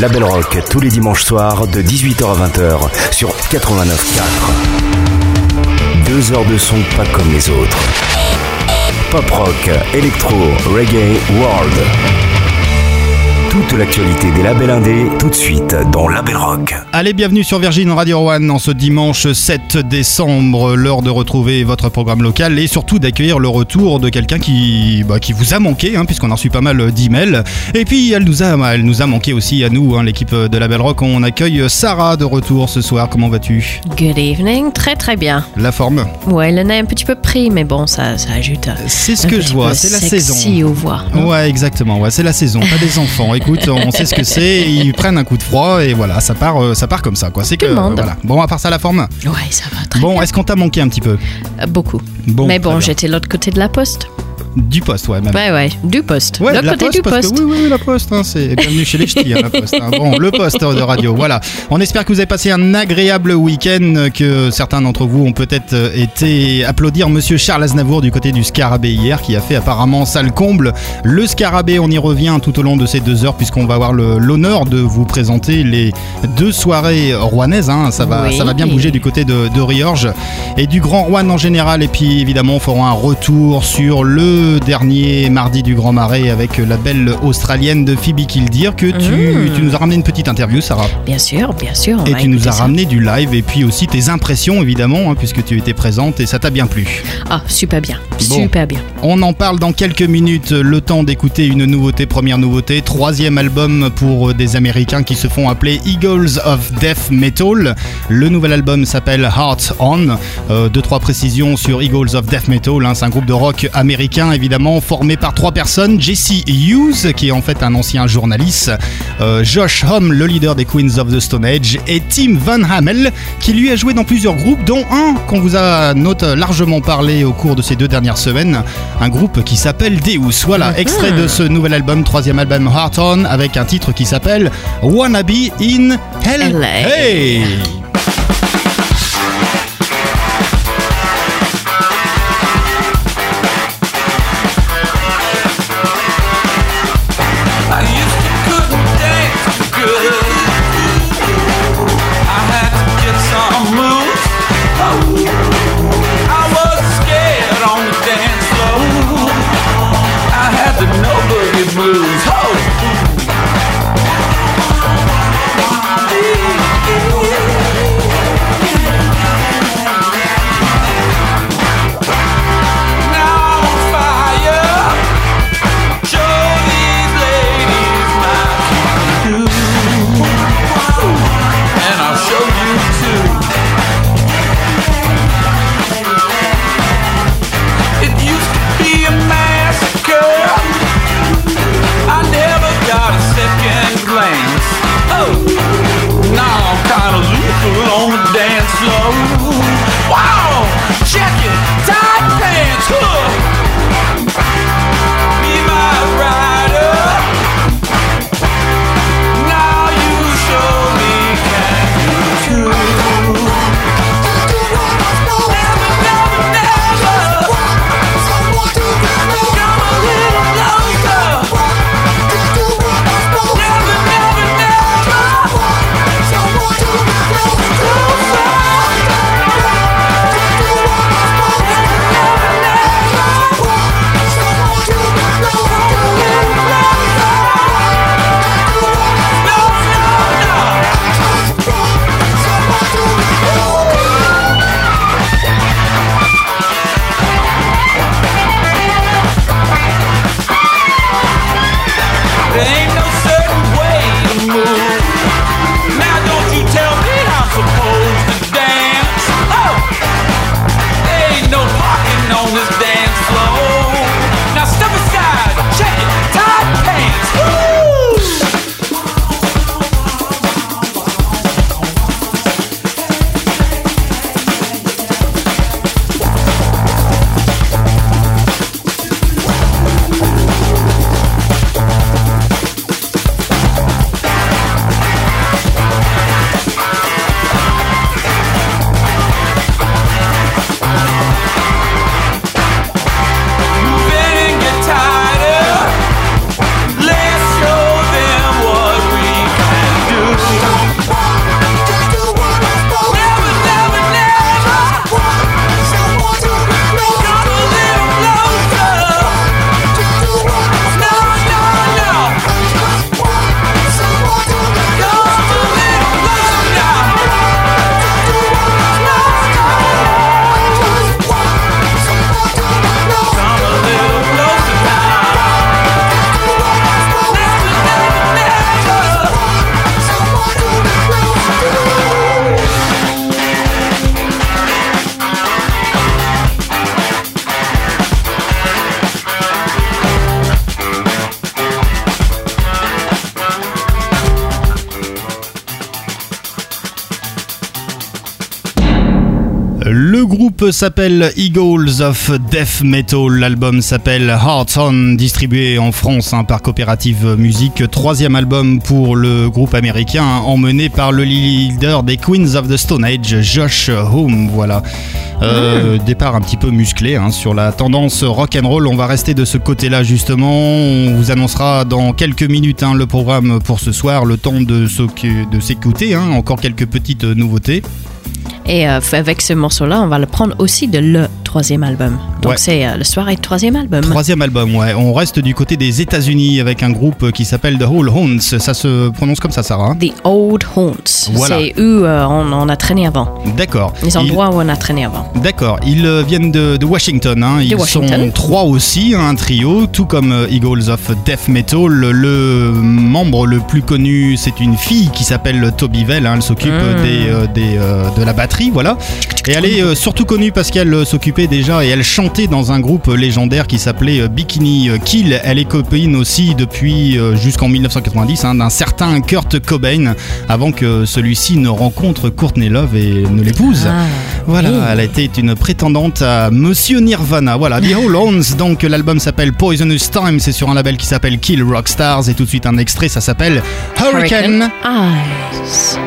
Label Rock tous les dimanches soirs de 18h à 20h sur 89.4. Deux heures de son pas comme les autres. Pop rock, électro, reggae, world. Toute l'actualité des labels indés, tout de suite dans Label Rock. Allez, bienvenue sur Virgin Radio One en ce dimanche 7 décembre. L'heure de retrouver votre programme local et surtout d'accueillir le retour de quelqu'un qui, bah, qui vous a manqué, hein, puisqu'on a reçu pas mal d'emails. Et puis, elle nous a, elle nous a manqué aussi à nous, hein, l'équipe de Label Rock. On accueille Sarah de retour ce soir. Comment vas-tu? Good evening, très très bien. La forme? Ouais, le nez un petit peu pris, mais bon, ça, ça ajoute. C'est ce que je vois, c'est la saison. Sexy aux voix. Ouais, exactement. Ouais, c'est la saison, pas des enfants. Écoute, on sait ce que c'est. Ils prennent un coup de froid et voilà, ça part, euh, ça part comme ça, quoi. C'est que monde. voilà. Bon, à part ça, la forme. Ouais, ça va très Bon, est-ce qu'on t'a manqué un petit peu? Euh, Beaucoup. Bon, mais bon, j'étais de l'autre côté de la poste. Du poste, ouais, même. Ouais, ouais, du poste. Ouais, de la côté poste, du parce que- oui, oui, oui, la poste, hein, c'est bienvenue chez les ch'tis, hein, la poste. hein. Bon, le poste de radio, voilà. On espère que vous avez passé un agréable week-end, que certains d'entre vous ont peut-être euh, été applaudir Monsieur Charles Aznavour du côté du Scarabée hier, qui a fait apparemment sale comble. Le Scarabée, on y revient tout au long de ces deux heures, puisqu'on va avoir l'honneur de vous présenter les deux soirées rouennaises. Ça, va, Oui. ça va bien bouger du côté de, de Riorges et du Grand Rouen en général. Et puis évidemment, on fera un retour sur le dernier mardi du Grand Marais avec la belle australienne de Phoebe Kildir que tu, Mm. tu nous as ramené une petite interview, Sarah. Bien sûr, bien sûr. Et tu nous as ça. ramené du live et puis aussi tes impressions évidemment, hein, puisque tu étais présente et ça t'a bien plu. Ah, super bien. Bon. Super bien. On en parle dans quelques minutes. Le temps d'écouter une nouveauté, première nouveauté, troisième album pour des Américains qui se font appeler Eagles of Death Metal. Le nouvel album s'appelle Heart On. Euh, deux trois précisions sur Eagles of Death Metal. hein. C'est un groupe de rock américain évidemment formé par trois personnes. Jesse Hughes qui est en fait un ancien journaliste, euh, Josh Homme le leader des Queens of the Stone Age et Tim Van Hamel qui lui a joué dans plusieurs groupes dont un qu'on vous a note largement parlé au cours de ces deux dernières semaines, un groupe qui s'appelle Deus. Voilà, extrait de ce nouvel album, troisième album Heart On avec un titre qui s'appelle Wanna Be in Hell. LA. Hey s'appelle Eagles of Death Metal. L'album s'appelle Hearts On, distribué en France hein, par Coopérative Musique. Troisième album pour le groupe américain, hein, emmené par le leader des Queens of the Stone Age, Josh Home. Voilà. Euh, Départ un petit peu musclé hein, sur la tendance rock and roll. On va rester de ce côté-là justement. On vous annoncera dans quelques minutes hein, le programme pour ce soir, le temps de s'écouter. encore quelques petites nouveautés. Et euh, avec ce morceau-là, on va le prendre aussi de le troisième album. Donc Ouais. c'est euh, le soirée troisième album. Troisième album, ouais. On reste du côté des États-Unis avec un groupe qui s'appelle The Whole Hounds. Ça se prononce comme ça, Sarah. hein The Old Haunts. Voilà. C'est où euh, on, on a traîné avant. D'accord. Les Ils- endroits où on a traîné avant. D'accord, ils euh, viennent de, de Washington. hein. Ils Washington. sont trois aussi, un trio, tout comme euh, Eagles of Death Metal. Le membre le plus connu, c'est une fille qui s'appelle Toby Vell. hein. Elle s'occupe Mm. des, des, de la batterie, voilà. Et elle est surtout connue parce qu'elle s'occupait déjà et elle dans un groupe légendaire qui s'appelait euh, Bikini Kill. Elle est copine aussi depuis euh, jusqu'en 1990 hein, d'un certain Kurt Cobain avant que celui-ci ne rencontre Courtney Love et ne l'épouse. Ah, Voilà, oui. elle a été une prétendante à Monsieur Nirvana. Voilà, The Whole Hounds. Donc l'album s'appelle Poisonous Time, c'est sur un label qui s'appelle Kill Rock Stars et tout de suite un extrait, ça s'appelle Hurricane. Eyes.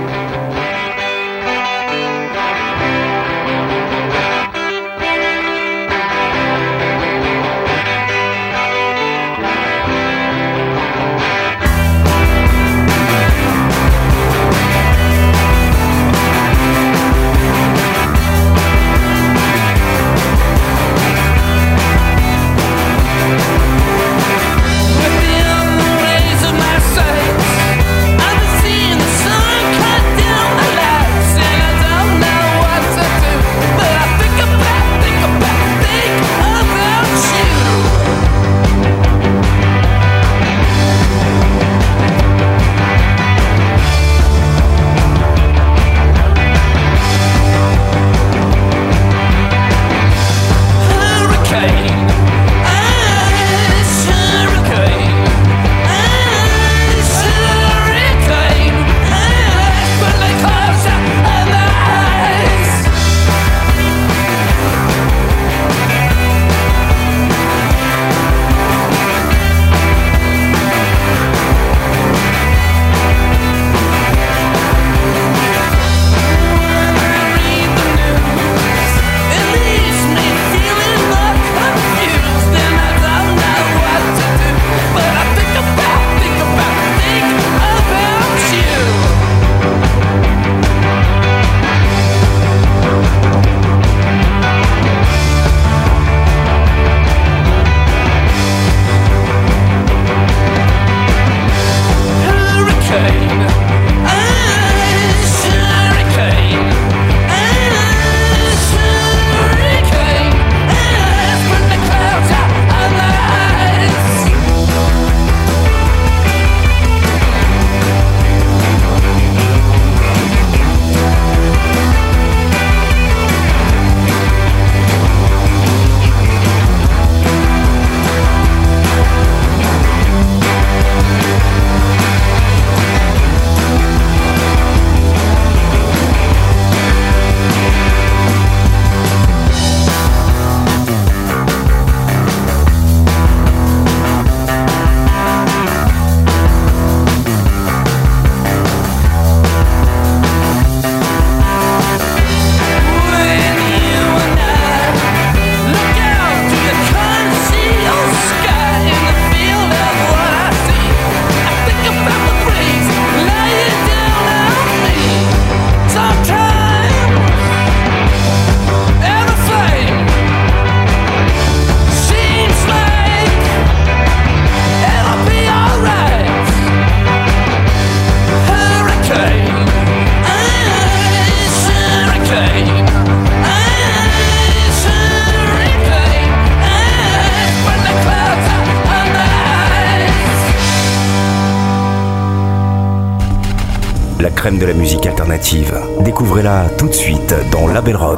Découvrez-la tout de suite dans Label Rock.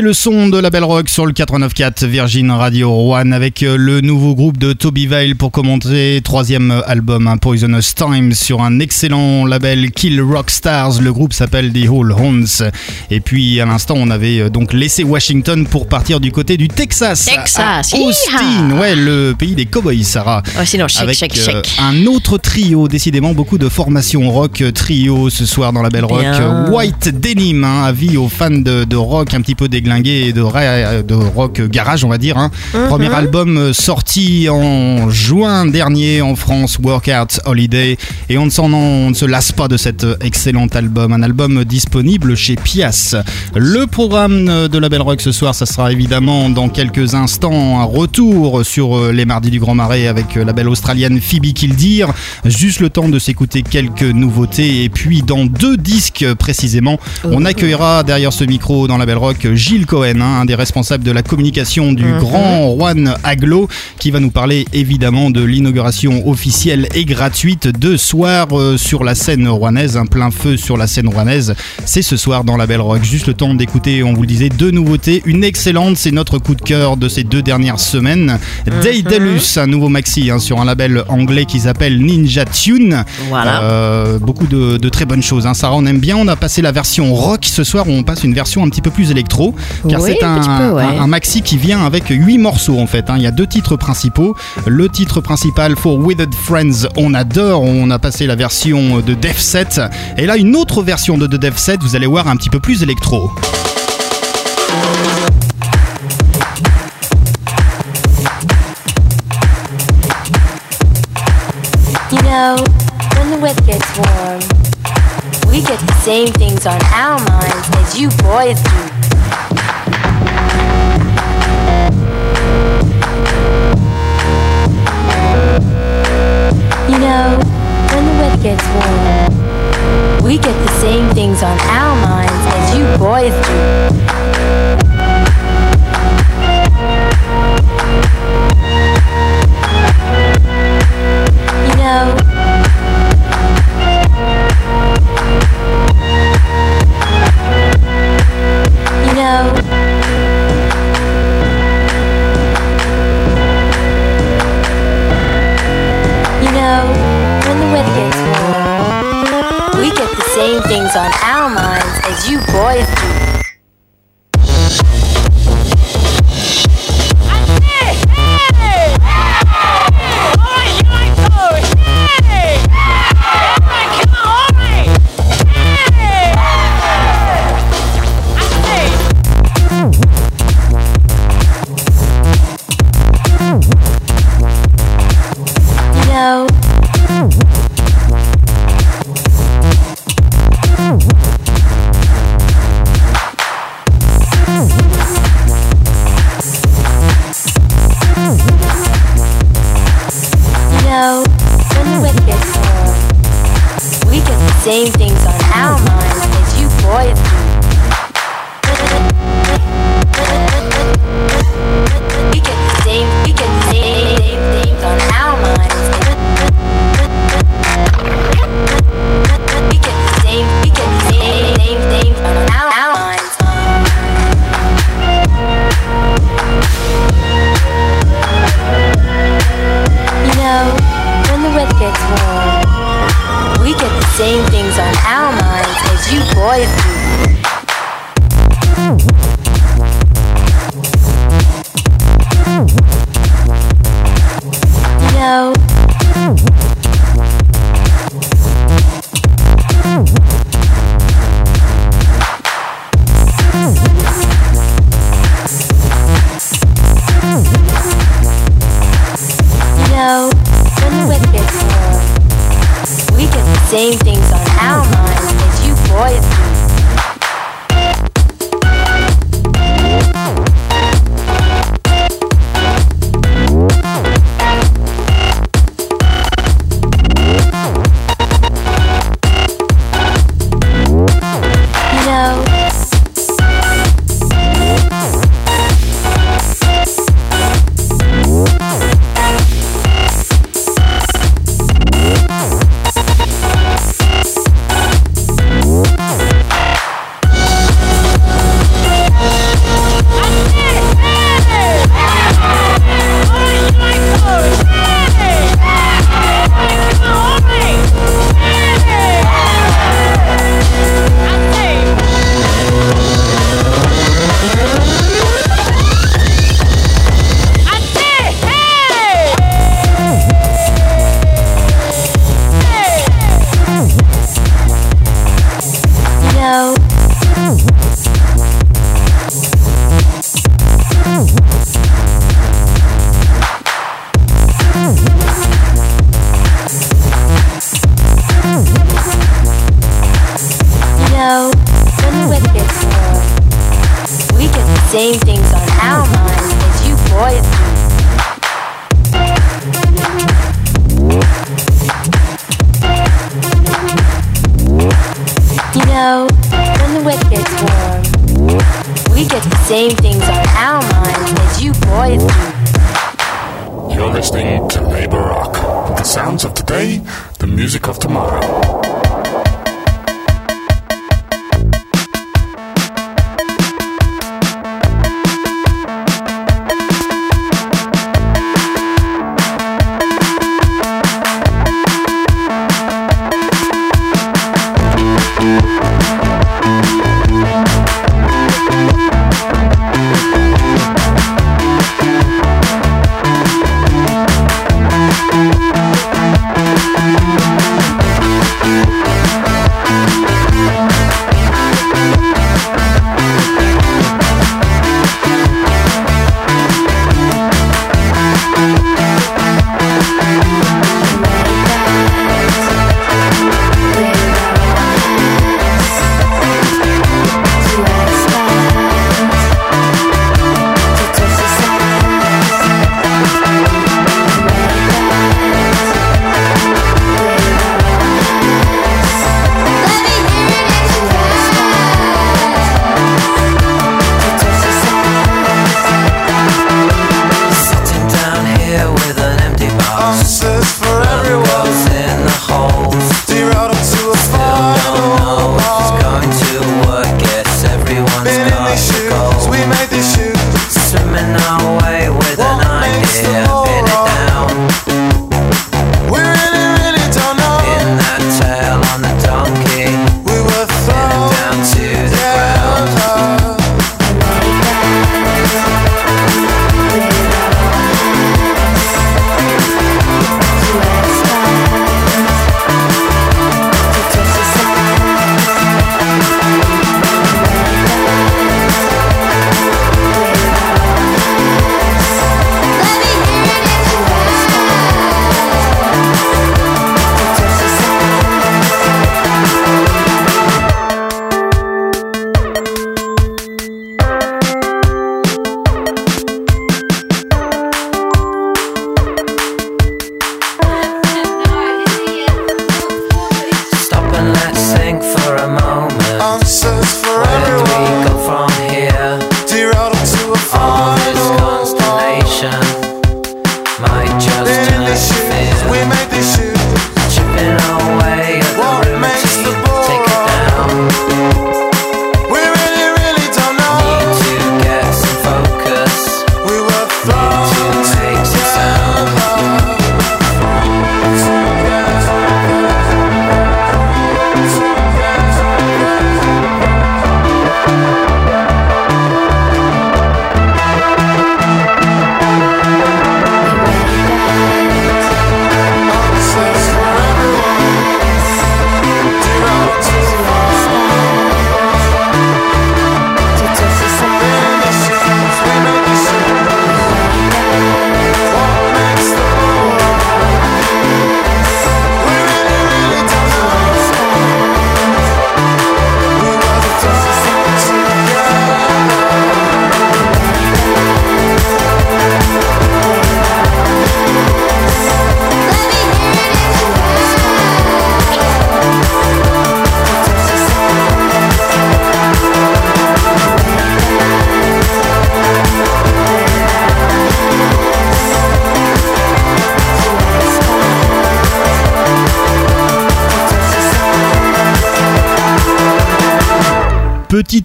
Le son de la Belle Rock sur le 89.4 Virgin Radio One avec euh, le nouveau groupe de Toby Vale pour commenter troisième album hein, Poisonous Times sur un excellent label Kill Rock Stars. Le groupe s'appelle The Whole Horns. Et puis à l'instant, on avait euh, donc laissé Washington pour partir du côté du Texas. Texas, à Austin, ouais, le pays des cowboys, Sarah. Ouais, sinon, shake, avec shake, euh, shake. un autre trio, décidément beaucoup de formations rock trio ce soir dans la Belle Rock. White Denim, hein, avis aux fans de, de rock un petit peu déglingué et de, rock garage, on va dire. hein. Mhm. Premier album euh, sorti en juin dernier en France, Workout Holiday. Et on ne, on ne se lasse pas de cet euh, excellent album. Un album disponible chez Pias. Le programme euh, de la Belle Rock ce soir, ça sera évidemment dans quelques instants un retour sur les mardis du Grand Marais avec la belle australienne Phoebe Killdeer. Juste le temps de s'écouter quelques nouveautés. Et puis dans deux disques précisément, on accueillera derrière ce micro dans la Belle Rock Gilles Cohen, hein, un des responsables de la communication du grand Juan Aglo, qui va nous parler évidemment de l'inauguration officielle et gratuite de soir euh, sur la scène rouennaise, un plein feu sur la scène rouennaise. C'est ce soir dans la Belle Rock. Juste le temps d'écouter, on vous le disait, deux nouveautés. Une excellente, c'est notre coup de cœur de ces deux dernières semaines. Daedalus, un nouveau maxi hein, sur un label anglais qui s'appelle Ninja Tune. Voilà. Euh, beaucoup de, de très bonnes choses. Hein. Sarah, on aime bien. On a passé la version rock ce soir où on passe une version un petit peu plus électro. Car Oui, c'est un un, petit peu, ouais. un- un maxi qui vient avec huit morceaux en fait. hein. Il y a deux titres principaux. Le titre principal, For Withered Friends, on adore. On a passé la version de Dev Set. Et là, une autre version de, de Dev Set, vous allez voir un petit peu plus électro. You know, when the weather gets warm, we get the same things on our minds as you boys do. You know, when the weather gets warm, we get the same things on our minds as you boys do. You know, when the weather gets warm, we get the same things on our minds as you boys do.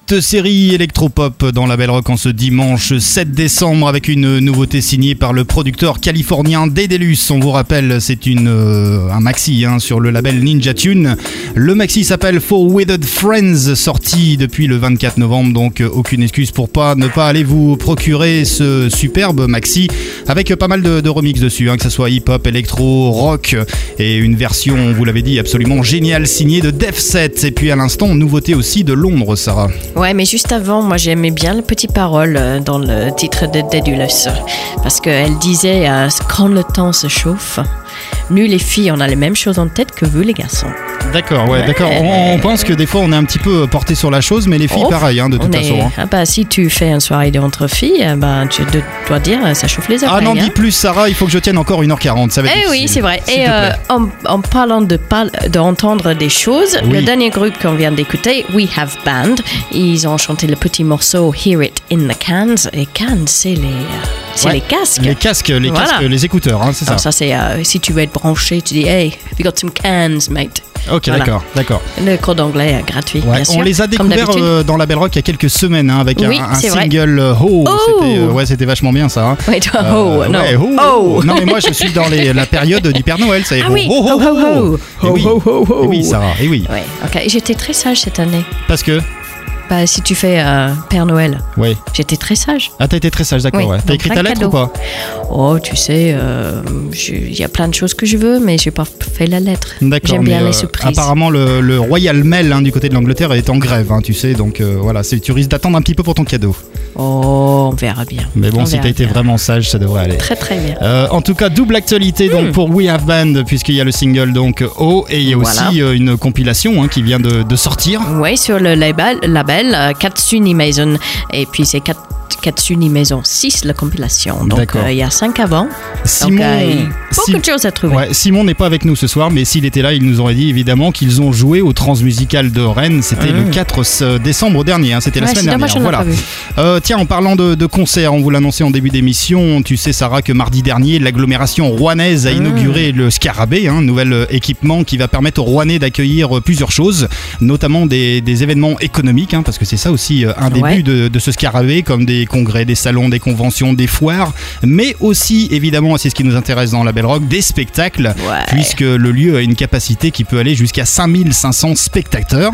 Petite série électropop dans la Belle Rock en ce dimanche 7 décembre avec une nouveauté signée par le producteur californien Daedalus. On vous rappelle, c'est euh, un maxi hein, sur le label Ninja Tune. Le maxi s'appelle For Withered Friends, sorti depuis le 24 novembre, donc euh, aucune excuse pour ne pas aller vous procurer ce superbe maxi avec pas mal de, remix dessus, hein, que ce soit hip-hop, électro, rock et une version, vous l'avez dit, absolument géniale signée de Def Set. Et puis à l'instant, nouveauté aussi de Londres, Sarah. Ouais, mais juste avant, moi j'aimais bien les petites paroles euh, dans le titre de Dédulus. Parce qu'elle disait euh, Quand le temps se chauffe, nous les filles, on a les mêmes choses en tête que vous les garçons. D'accord, ouais, d'accord. On, on pense que des fois on est un petit peu porté sur la chose, mais les filles, Oh, pareil, hein, de toute est- façon. hein. Ah bah, si tu fais une soirée de entre filles, euh, bah, tu de- dois dire euh, ça chauffe les oreilles. Ah non, hein. dis plus, Sarah, il faut que je tienne encore 1h40. Ça va être Eh oui, c'est vrai. Et euh, en, en parlant de par- d'entendre des choses, Oui. le dernier groupe qu'on vient d'écouter, We Have Band, ils ont chanté le petit morceau Hear It in the Cans. Et cans, c'est les, euh, c'est Ouais, les casques. Les casques, les Voilà. casques, les écouteurs, hein, c'est ça. Ça, c'est euh, si tu veux être branché, tu dis Hey, we got some cans, mate. Ok, Voilà. d'accord, d'accord. Le cours d'anglais gratuit, Ouais, bien sûr. on les a découverts euh, dans la Belle Rock il y a quelques semaines hein, avec un- Oui, c'est single euh, Oh, Oh C'était, euh, ouais, c'était vachement bien ça. hein. Toi, oh, non. ouais, oh, Oh. Non mais moi je suis dans les- la période du Père Noël, ça y est. Ah oui, oh, oh, ho, ho, ho. Eh oui. Ho, ho, ho, ho. Eh oui, Sarah, et oui. Ouais, ok. J'étais très sage cette année. Parce que, Bah, si tu fais euh, Père Noël, ouais. j'étais très sage. Ah, t'as été très sage, d'accord, Oui, ouais. T'as écrit ta lettre ou pas? Oh, tu sais, euh, il y a plein de choses que je veux, mais j'ai pas fait la lettre. D'accord. J'aime bien mais, les euh, surprises. Apparemment, le, le Royal Mail hein, du côté de l'Angleterre est en grève, hein, tu sais, donc euh, voilà, tu risques d'attendre un petit peu pour ton cadeau. Oh, on verra bien. Mais bon, On si t'as été bien. vraiment sage, ça devrait aller. Très très bien. Euh, en tout cas, double actualité Hmm. donc pour We Have Band, puisqu'il y a le single donc O et il y a Voilà. aussi euh, une compilation hein, qui vient de, de sortir. Oui, sur le label, label euh, Katsuni Maison. Et puis c'est Kat- Katsuni Maison 6, la compilation. Donc euh, il y a 5 avant. Simon, Donc, euh, beaucoup Sim- de choses à trouver. Ouais, Simon n'est pas avec nous ce soir, mais s'il était là, il nous aurait dit évidemment qu'ils ont joué au Transmusical de Rennes. C'était le 4 s- décembre dernier, hein, c'était la semaine dernière. Voilà. Euh, tiens, en parlant de, de concerts, on vous l'annonçait en début d'émission. Tu sais, Sarah, que mardi dernier, l'agglomération rouennaise a inauguré le Scarabée, un nouvel euh, équipement qui va permettre aux Rouennais d'accueillir euh, plusieurs choses, notamment des, des événements économiques, hein, parce que c'est ça aussi euh, un des Ouais. buts de, de ce Scarabée, comme des congrès, des salons, des conventions, des foires, mais aussi, évidemment, c'est ce qui nous intéresse dans la Belle Rock, des spectacles, Ouais. puisque le lieu a une capacité qui peut aller jusqu'à 5500 spectateurs.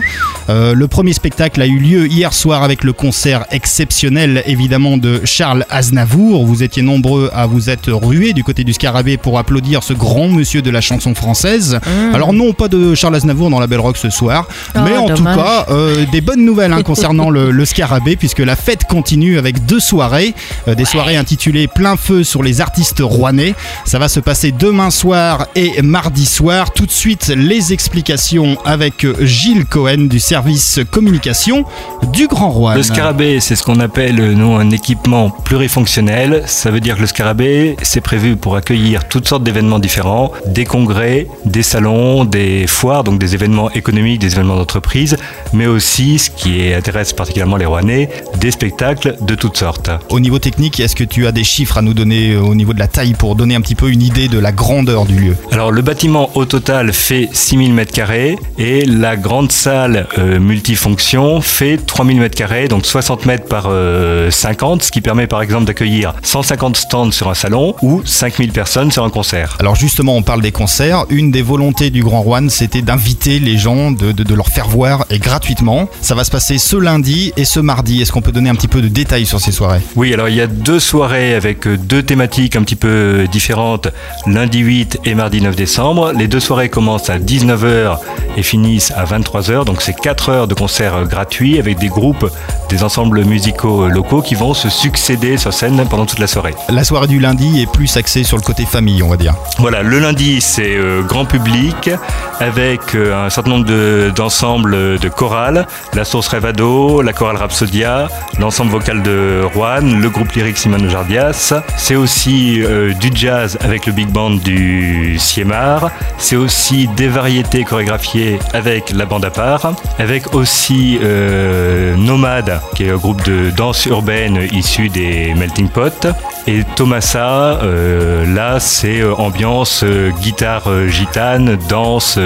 Euh, le premier spectacle a eu lieu hier soir avec le concert exceptionnel évidemment de Charles Aznavour. Vous étiez nombreux à vous être rués du côté du Scarabée pour applaudir ce grand monsieur de la chanson française. Alors non, pas de Charles Aznavour dans la Belle Rock ce soir, Ah, mais en tout cas euh, des bonnes nouvelles concernant le, Scarabée puisque la fête continue avec deux soirées, euh, des soirées intitulées Plein feu sur les artistes rouennais. Ça va se passer demain soir et mardi soir. Tout de suite les explications avec Gilles Cohen du service communication du Grand Rouen. Le scarabée, c'est ce qu'on appelle nous un équipement plurifonctionnel. Ça veut dire que le scarabée, c'est prévu pour accueillir toutes sortes d'événements différents, des congrès, des salons, des foires, donc des événements économiques, des événements d'entreprise, mais aussi, ce qui intéresse particulièrement les Rouennais, des spectacles de toutes sortes. Au niveau technique, est-ce que tu as des chiffres à nous donner euh, au niveau de la taille pour donner un petit peu une idée de la grandeur du lieu? Alors le bâtiment au total fait 6000 m2 et la grande salle euh, multifonction fait 3000 m2, donc 60 mètres par euh, 50, ce qui permet par exemple d'accueillir 150 stands sur un salon ou 5000 personnes sur un concert. Alors justement, on parle des concerts. Une des volontés du Grand Rouen, c'était d'inviter les gens, de, de- de leur faire voir et gratuitement. Ça va se passer ce lundi et ce mardi. Est-ce qu'on peut donner un petit peu de détails sur ces soirées Oui, alors il y a deux soirées avec euh, deux thématiques un petit peu différentes, lundi 8 et mardi 9 décembre. Les deux soirées commencent à 19h et finissent à 23h, donc c'est 4 heures de concerts euh, gratuits avec des groupes, des ensembles musicaux euh, locaux qui vont se succéder sur scène pendant toute la soirée. La soirée du lundi est plus axée sur le côté famille, on va dire. Voilà, le lundi c'est euh, grand public avec euh, un certain nombre de- d'ensembles euh, de, chorales, la Source La chorale Rhapsodia, l'ensemble vocal de Rouen, le groupe lyrique Simone Jardias. C'est aussi euh, du jazz avec le big band du Siemar. C'est aussi des variétés chorégraphiées avec la bande à part, avec aussi euh, Nomade, qui est un groupe de danse urbaine issu des Melting Pot. Et Thomasa, euh, là, c'est euh, ambiance guitare gitane, danse,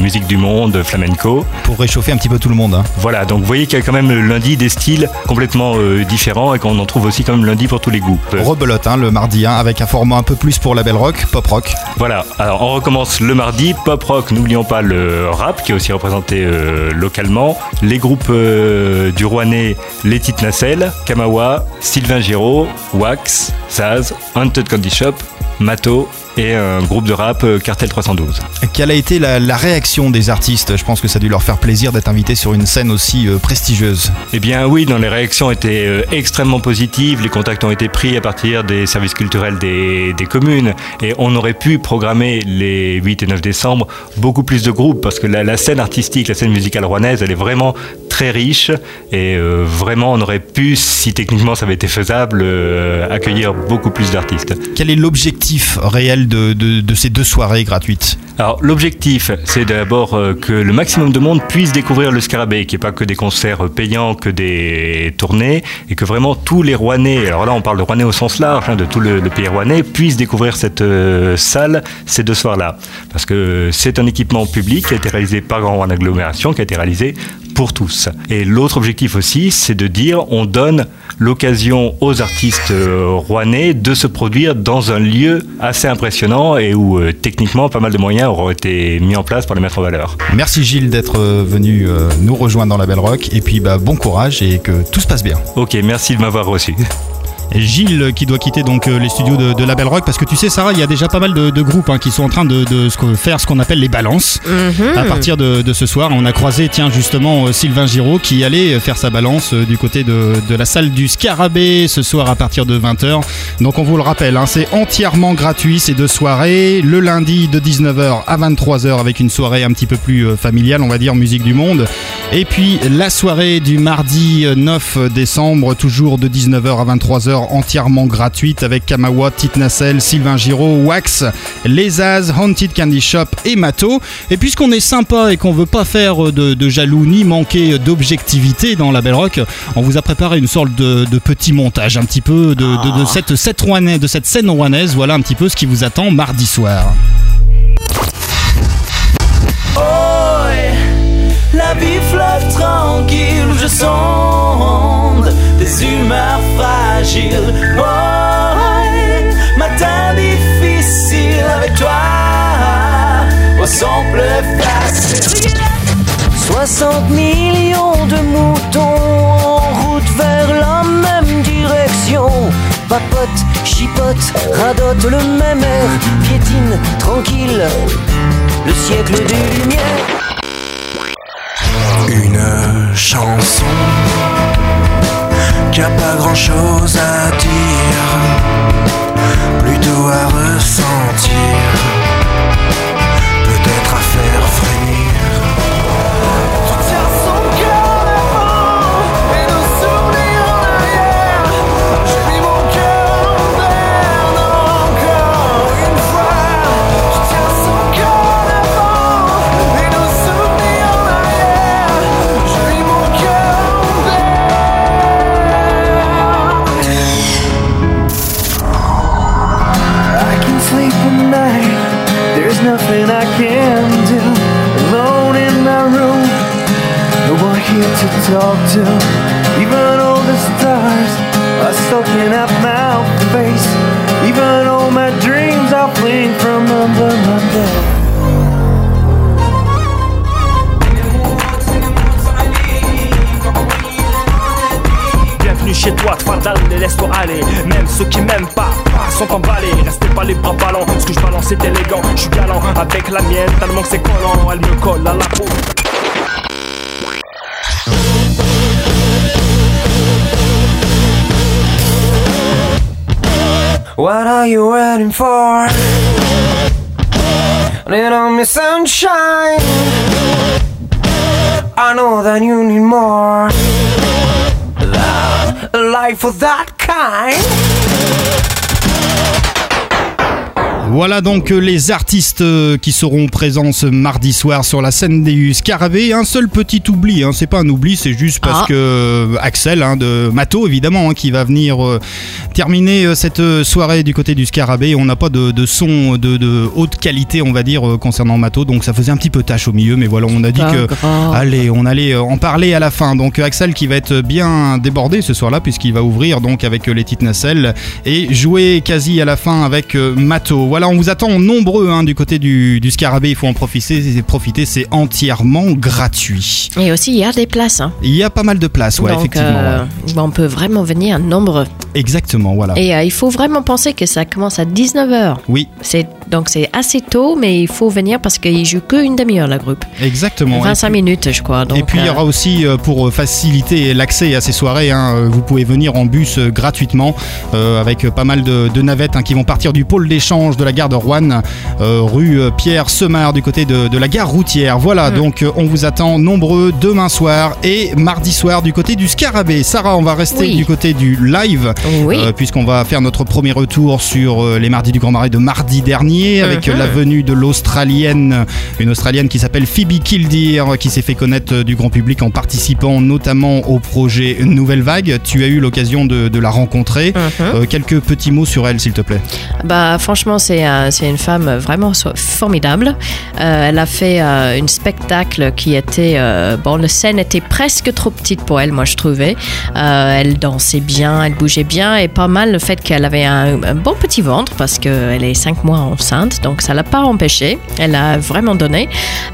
musique du monde, flamenco. Pour réchauffer un petit peu tout le monde. hein. Voilà, donc voyez qu'il y a quand même le lundi des styles complètement euh, différents et qu'on en trouve aussi quand même lundi pour tous les goûts. Rebelote hein, le mardi, hein, avec un format un peu plus pour la belle rock, pop rock. Voilà, alors on recommence le mardi, pop rock, n'oublions pas le rap qui est aussi représenté euh, localement, les groupes euh, du Rouennais, les Petites Nacelles, Kamawa, Sylvain Giraud, Wax, Saz, Haunted Candy Shop, Mato et un groupe de rap euh, Cartel 312. Quelle a été la, la réaction des artistes? Je pense que ça a dû leur faire plaisir d'être invités sur une scène aussi euh, prestigieuse. Eh bien oui, dans les réactions étaient euh, extrêmement positives, les contacts ont été pris à partir des services culturels des, des communes et on aurait pu programmer les 8 et 9 décembre beaucoup plus de groupes parce que la, la scène artistique, la scène musicale rouennaise, elle est vraiment très riche et euh, vraiment on aurait pu, si techniquement ça avait été faisable, euh, accueillir beaucoup plus d'artistes. Quel est l'objectif réel de, de- ces deux soirées gratuites Alors l'objectif, c'est d'abord euh, que le maximum de monde puisse découvrir le Scarabée, qu'il n'y ait pas que des concerts payants, que des tournées, et que vraiment tous les Rouennais, alors là on parle de Rouennais au sens large, hein, de tout le, le pays rouennais, puissent découvrir cette euh, salle ces deux soirs-là. Parce que c'est un équipement public qui a été réalisé par Grand Rouen Agglomération, qui a été réalisé pour tous. Et l'autre objectif aussi, c'est de dire on donne l'occasion aux artistes euh, rouennais de se produire dans un lieu assez impressionnant et où euh, techniquement pas mal de moyens auront été mis en place pour les mettre en valeur. Merci Gilles d'être euh, venu euh, nous rejoindre dans la Belle Rock et puis bah, bon courage et que tout se passe bien. Ok, merci de m'avoir reçu. Gilles qui doit quitter donc euh, les studios de, de la Belle Rock parce que tu sais Sarah, il y a déjà pas mal de, de groupes hein, qui sont en train de, de ce que- faire ce qu'on appelle les balances. À partir de, ce soir, on a croisé tiens justement euh, Sylvain Giraud qui allait faire sa balance euh, du côté de, la salle du Scarabée ce soir à partir de 20h. Donc on vous le rappelle, hein, c'est entièrement gratuit ces deux soirées. Le lundi de 19h à 23h avec une soirée un petit peu plus familiale, on va dire musique du monde. Et puis la soirée du mardi euh, 9 décembre, toujours de 19h à 23h, entièrement gratuite avec Kamawa, Tite Nacelle, Sylvain Giraud, Wax, Les As, Haunted Candy Shop et Mato. Et puisqu'on est sympa et qu'on veut pas faire de, de jaloux ni manquer d'objectivité dans la Belle Rock, on vous a préparé une sorte de, de petit montage, un petit peu de, de- de cette, cette rouennaise- de cette scène rouennaise. Voilà un petit peu ce qui vous attend mardi soir. La vie flotte tranquille, je sonde des humeurs fragiles. Ouais, matin difficile avec toi, au simple facile. 60 millions de moutons en route vers la même direction. Papote, chipote, radote le même air, piétine, tranquille, le siècle des lumières. Une chanson qui a pas grand chose à dire, plutôt à ressentir, peut-être à faire to talk to. Even all the stars are in that mouth face. Even all my dreams are fleeing from under my chez toi, Tfadal, et laisse-toi aller. Même ceux qui m'aiment pas, pas sont emballés. Restez pas les bras ballants, ce que je balance c'est élégant. Je suis galant avec la mienne, tellement que c'est collant. Elle me colle à la peau. What are you waiting for? Little Miss Sunshine. I know that you need more love, a life of that kind. Voilà donc euh, les artistes euh, qui seront présents ce mardi soir sur la scène des Scarabées. Un seul petit oubli, hein, c'est pas un oubli, c'est juste parce Ah. que euh, Axel hein, de Mato évidemment hein, qui va venir euh, terminer cette soirée du côté du Scarabée. On n'a pas de, de son de, de haute qualité on va dire concernant Mato, donc ça faisait un petit peu tâche au milieu, mais voilà on a dit que grave. allez on allait en parler à la fin. Donc Axel qui va être bien débordé ce soir-là puisqu'il va ouvrir donc avec les petites nacelles et jouer quasi à la fin avec Mato. Voilà, on vous attend nombreux hein, du côté du, du Scarabée, il faut en profiter, profiter c'est entièrement gratuit. Et aussi, il y a des places. hein. Il y a pas mal de places, ouais, Donc, effectivement. euh, ouais. on peut vraiment venir nombreux. Exactement, voilà. Et euh, il faut vraiment penser que ça commence à 19h. Oui, C'est Donc c'est assez tôt, mais il faut venir parce qu'il joue qu'une demi-heure la groupe. Exactement. 25 minutes, je crois. Donc, et puis il y euh, aura aussi euh, pour faciliter l'accès à ces soirées, hein, euh, vous pouvez venir en bus euh, gratuitement euh, avec pas mal de, de navettes hein, qui vont partir du pôle d'échange de la gare de Rouen, euh, rue euh, Pierre Semard du côté de, de la gare routière. Voilà, Mm. donc euh, on vous attend nombreux demain soir et mardi soir du côté du Scarabée. Sarah, on va rester Oui. du côté du live Oui. euh, puisqu'on va faire notre premier retour sur euh, les mardis du Grand Marais de mardi dernier avec Mhm. la venue de l'Australienne, une Australienne qui s'appelle Phoebe Killdeer, qui s'est fait connaître du grand public en participant notamment au projet Nouvelle Vague. Tu as eu l'occasion de, de la rencontrer. Mhm. Euh, quelques petits mots sur elle, s'il te plaît. Bah, franchement, c'est un- c'est une femme vraiment formidable. Euh, elle a fait euh, un spectacle qui était. euh, bon, la scène était presque trop petite pour elle, moi, je trouvais. Euh, elle dansait bien, elle bougeait bien et pas mal le fait qu'elle avait un, un bon petit ventre parce qu'elle est 5 mois enceinte, donc ça l'a pas empêché. Elle a vraiment donné.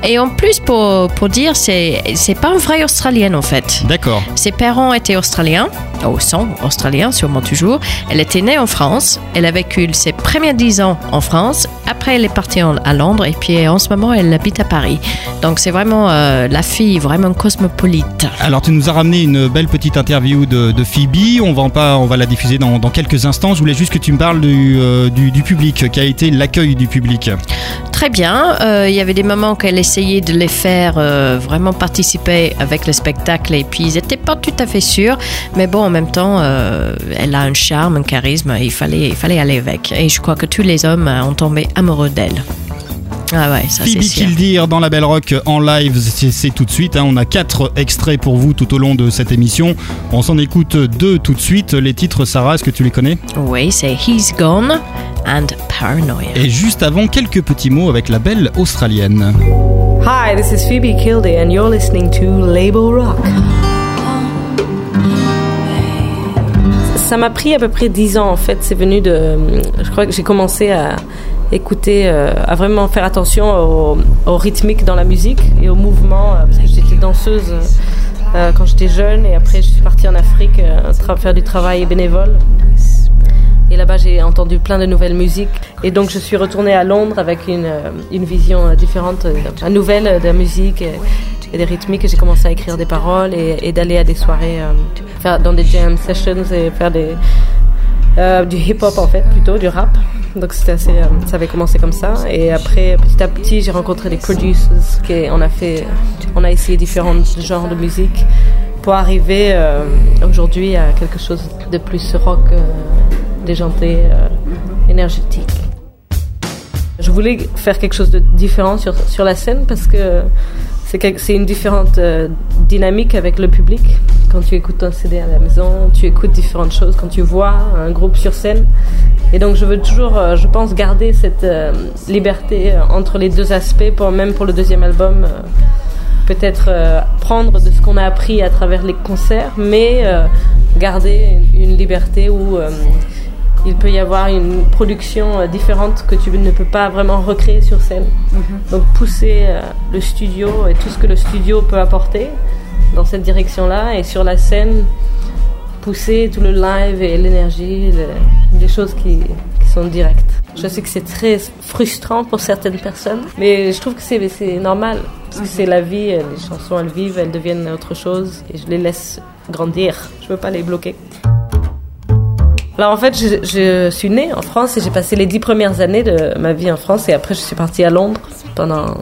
Et en plus, pour, pour dire, c'est c'est pas une vraie Australienne en fait. D'accord. Ses parents étaient australiens, ou sont australiens sûrement toujours. Elle était née en France, elle a vécu ses premiers 10 ans en France, après elle est partie en- à Londres et puis en ce moment elle habite à Paris. Donc c'est vraiment euh, la fille vraiment cosmopolite. Alors tu nous as ramené une belle petite interview de, de Phoebe, on va, en pas, on va la diffuser dans, dans quelques instants. Je voulais juste que tu me parles du, euh, du, du public, quel a été l'accueil du public. Très bien, euh, il y avait des moments qu'elle essayait de les faire euh, vraiment participer avec le spectacle et puis ils n'étaient pas tout à fait sûrs, mais bon en même temps euh, elle a un charme, un charisme, il fallait, il fallait aller avec et je crois que tous les hommes ont tombé amoureux d'elle. Ah ouais, ça c'est Phoebe. Killdeer dans la Belle Rock en live, c'est tout de suite. hein. On a quatre extraits pour vous tout au long de cette émission. On s'en écoute deux tout de suite. Les titres, Sarah, est-ce que tu les connais? Oui, c'est He's Gone and Paranoia. Et juste avant, quelques petits mots avec la belle australienne. Hi, this is Phoebe Kilday, and you're listening to Label Rock. Ça m'a pris à peu près 10 ans en fait. C'est venu de. Je crois que j'ai commencé à écouter, euh, à vraiment faire attention au, au rythmique dans la musique et au mouvement. euh, parce que j'étais danseuse euh, quand j'étais jeune et après je suis partie en Afrique faire du travail bénévole. Et là-bas, j'ai entendu plein de nouvelles musiques. Et donc, je suis retournée à Londres avec une, une vision différente, euh, nouvelle de la musique et, des rythmiques. Et j'ai commencé à écrire des paroles et, et d'aller à des soirées, faire dans des jam sessions et faire des, euh, du hip-hop en fait, plutôt, du rap. Donc, c'était assez, euh, ça avait commencé comme ça. Et après, petit à petit, j'ai rencontré des producers. Qui, on, a fait, on a essayé différents genres de musique pour arriver euh, aujourd'hui à quelque chose de plus rock, déjanté, énergétique. Je voulais faire quelque chose de différent sur, sur la scène parce que c'est une différente euh, dynamique avec le public. Quand tu écoutes un CD à la maison, tu écoutes différentes choses. Quand tu vois un groupe sur scène, et donc je veux toujours, euh, je pense, garder cette euh, liberté euh, entre les deux aspects, pour, même pour le deuxième album. euh, Peut-être euh, prendre de ce qu'on a appris à travers les concerts, mais garder une, une liberté où il peut y avoir une production euh, différente que tu ne peux pas vraiment recréer sur scène. Donc pousser euh, le studio et tout ce que le studio peut apporter dans cette direction-là, et sur la scène, pousser tout le live et l'énergie, le- des choses qui, qui sont directes. Je sais que c'est très frustrant pour certaines personnes, mais je trouve que c'est c'est normal, parce que c'est la vie, euh, les chansons elles vivent, elles deviennent autre chose, et je les laisse grandir, je ne veux pas les bloquer. Alors en fait, je, je suis née en France et j'ai passé les dix premières années de ma vie en France et après je suis partie à Londres pendant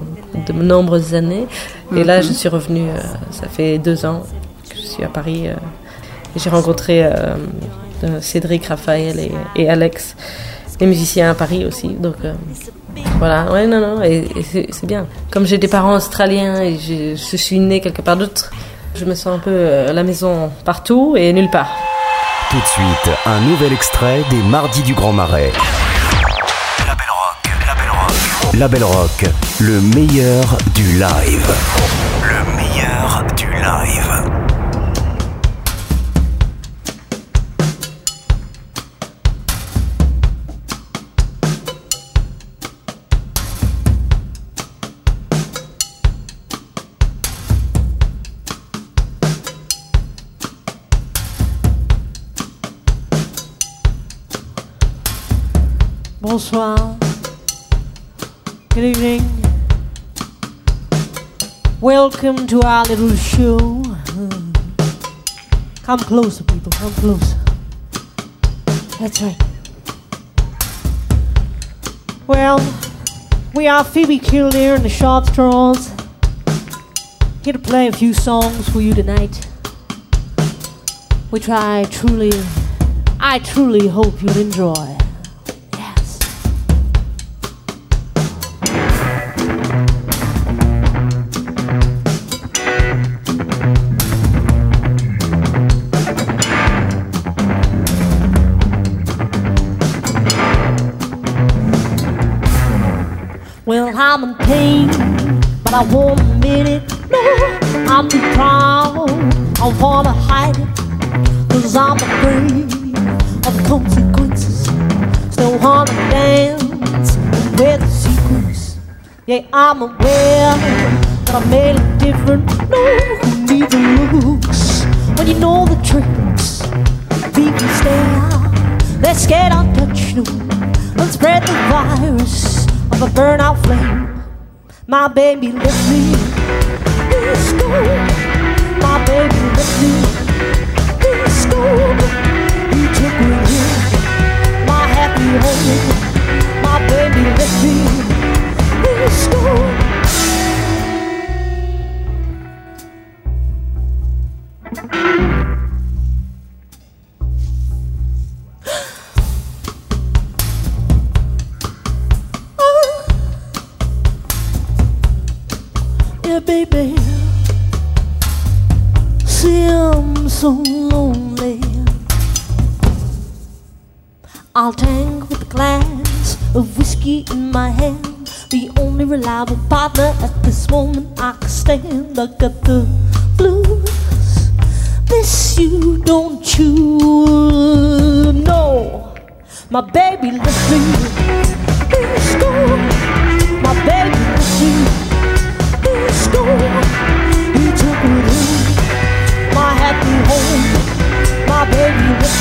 de nombreuses années. Et là, je suis revenue, euh, ça fait deux ans que je suis à Paris euh, et j'ai rencontré euh, Cédric, Raphaël et, et Alex, les musiciens à Paris aussi. Donc voilà, ouais, non, non, et, et c'est bien. Comme j'ai des parents australiens et je, je suis née quelque part d'autre, je me sens un peu à la maison partout et nulle part. Tout de suite, un nouvel extrait des Mardis du Grand Marais. La Belle Rock, le meilleur du live. Le meilleur du live. Bonsoir. Good evening. Welcome to our little show. Come closer, people. Come closer. That's right. Well, we are Phoebe Kildare and the Short Straws. Here to play a few songs for you tonight. Which I truly, I truly hope you'll enjoy. I'm in pain, but I won't admit it. No, I'm too proud. I wanna hide it, cause I'm afraid of consequences. Still wanna dance wear the secrets. Yeah, I'm aware that I made it different. No, the looks when you know the tricks? People stare, they're scared I'll touch you and spread the virus of a burnout flame. My baby left me disco. My baby left me disco. He took with him my happy home. My baby left me disco. Yeah, baby. See, I'm so lonely. I'll tank with a glass of whiskey in my hand. The only reliable partner at this moment I can stand. I got the blues. This you don't you know. My baby left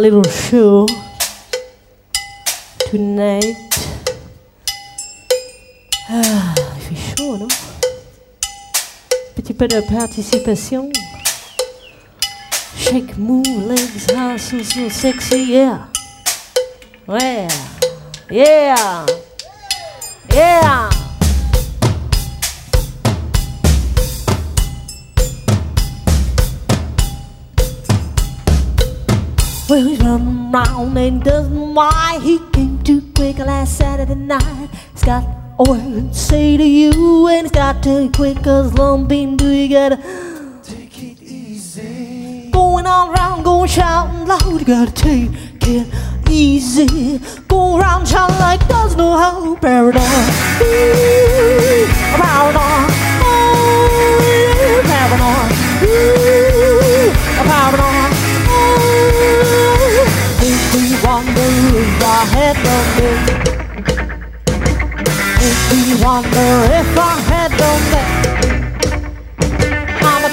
little show tonight. Ah, il fait chaud, non? Petit peu de participation. Shake, move, legs, house, so, so sexy, yeah. Ouais. Yeah. Yeah. Around and doesn't why he came too quick last Saturday night. He's got a word to say to you, and he's got to be quick cause lumping do you gotta take it easy. Going all around, going shouting loud, you gotta take it easy. Go around shouting like does no how paranoid. Ooh, paranoid. Oh, paranoid. Ooh, I had no this. Make me wonder if I had done that.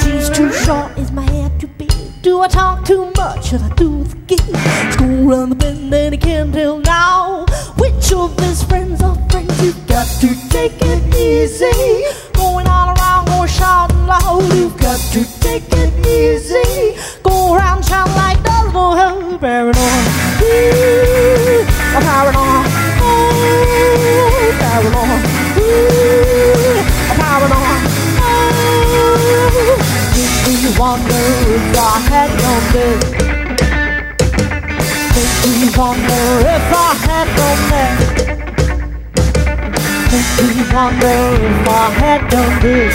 tease too short? Is my hair too big? Do I talk too much? Should I do the gig? School around the bend and he can't tell now which of his friends are friends. You've got to take it easy. Going all around, going shouting loud. You've got to take it easy. Ooh, paranoid. Ooh, I'm paranoid. Ooh, Make me wonder if I had known this. Make me wonder if I had known that. Make me wonder if I had done this.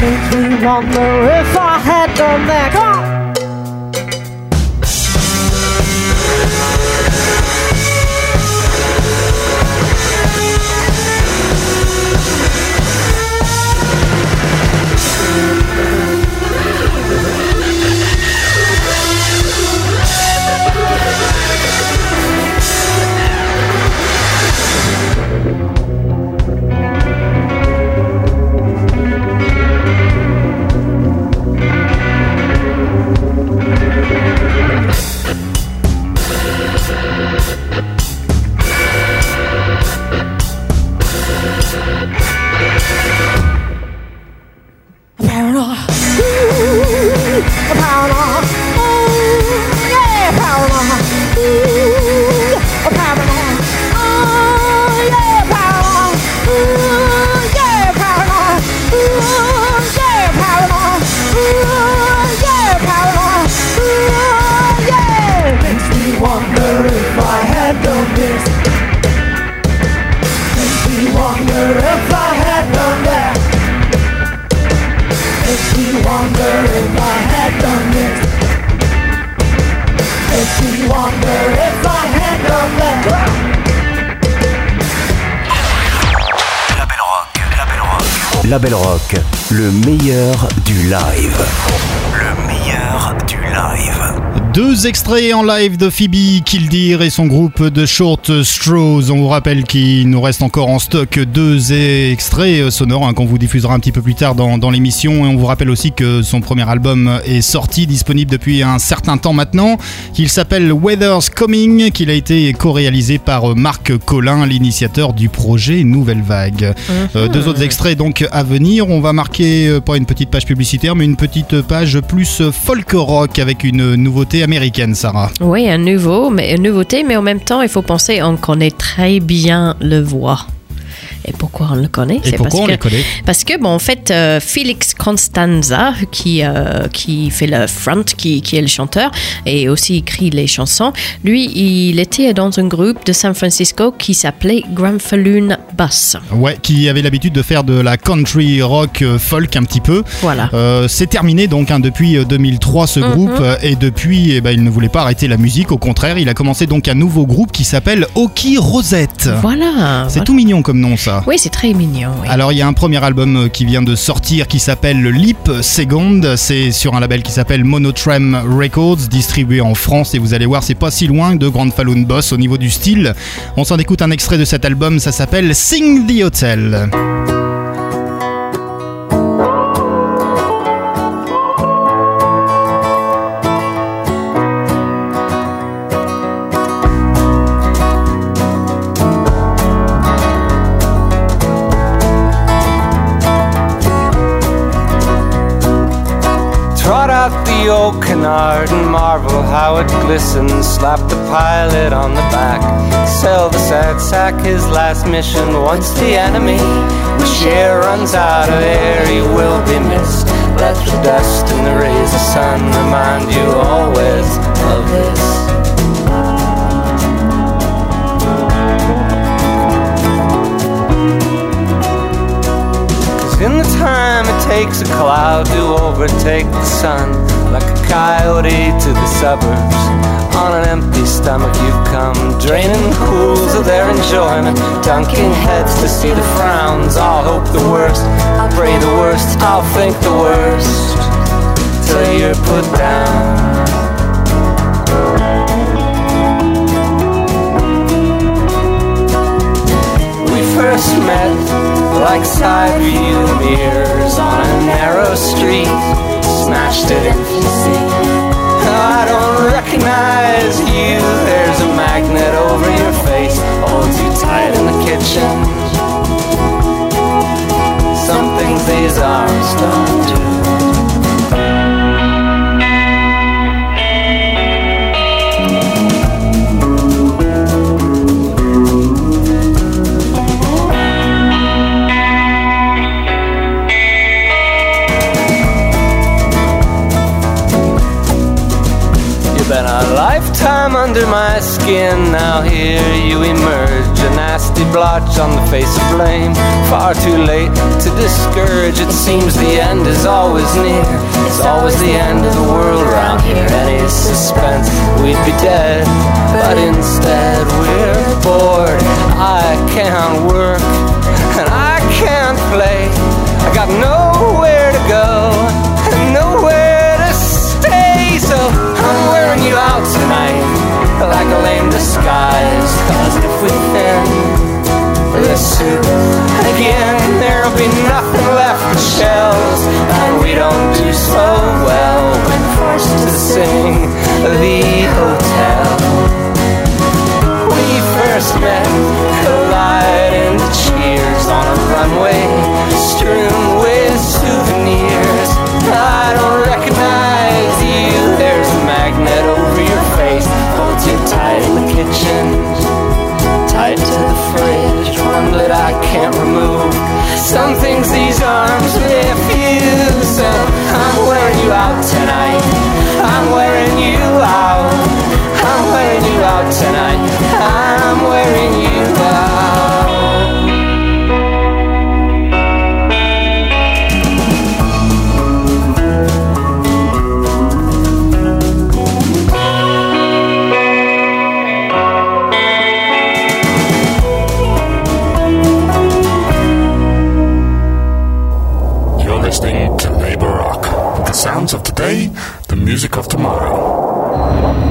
Makes me wonder if I had done that. Come on. Label Rock, le meilleur du live. Le meilleur du live. Deux extraits en live de Phoebe Killdeer et son groupe de Short Straws. On vous rappelle qu'il nous reste encore en stock deux extraits sonores hein, qu'on vous diffusera un petit peu plus tard dans, dans l'émission. Et on vous rappelle aussi que son premier album est sorti, disponible depuis un certain temps maintenant, qu'il s'appelle Weather's Coming, qu'il a été co-réalisé par Marc Collin, l'initiateur du projet Nouvelle Vague. Euh, deux autres extraits donc à venir. On va marquer euh, pas une petite page publicitaire, mais une petite page plus folk rock avec une nouveauté américaine, Sarah. Oui, un nouveau, mais une nouveauté, mais en même temps, il faut penser, on connaît très bien le voix. Et pourquoi on le connaît? Et pourquoi parce on que, les connaît? Parce que, bon, en fait, euh, Félix Constanza, qui, euh, qui fait le front, qui, qui est le chanteur, et aussi écrit les chansons, lui, il était dans un groupe de San Francisco qui s'appelait Gramphaloon Bass. Ouais, qui avait l'habitude de faire de la country rock euh, folk un petit peu. Voilà. Euh, c'est terminé donc hein, depuis euh, 2003 ce Mhm. groupe et depuis eh ben, il ne voulait pas arrêter la musique au contraire il a commencé donc un nouveau groupe qui s'appelle Oki Rosette. Voilà. C'est voilà. tout mignon comme nom ça. Oui, c'est très mignon. oui. Alors il y a un premier album euh, qui vient de sortir qui s'appelle Leap Second, c'est sur un label qui s'appelle Monotram Records, distribué en France et vous allez voir c'est pas si loin de Grand Falloon Boss au niveau du style. On s'en écoute un extrait de cet album, ça s'appelle Sing the Hotel. The old canard and marvel how it glistens. Slap the pilot on the back. Sell the sad sack his last mission. Once the enemy with share runs out of air, he will be missed. Let the dust and the rays of sun remind you always of this. Takes a cloud to overtake the sun, like a coyote to the suburbs. On an empty stomach you've come, draining the pools of their enjoyment, dunking heads to see the frowns. I'll hope the worst, I'll pray the worst, I'll think the worst, till you're put down. We first met like side view mirrors on a narrow street, smashed at infancy. I don't recognize you. There's a magnet over your face, holds you tight in the kitchen. Some things these arms don't do. Lifetime under my skin. Now here you emerge, a nasty blotch on the face of blame. Far too late to discourage. It seems the end is always near. It's always the end of the world around here. Any suspense, we'd be dead. But instead, we're bored. I can't work, and I can't play. I got nowhere to go, tonight, like a lame disguise. Cause if we the suit again, there'll be nothing left but shells. And we don't do so well when forced to sing the hotel. We first met, colliding to cheers on a runway strewn with souvenirs. I don't recognize you. There's a magnet you tight in the kitchen, tied to the fridge, one that I can't remove. Some things these arms refuse. So I'm wearing you out tonight. I'm wearing you out. I'm wearing you out tonight. I'm wearing you out. Today, the music of tomorrow.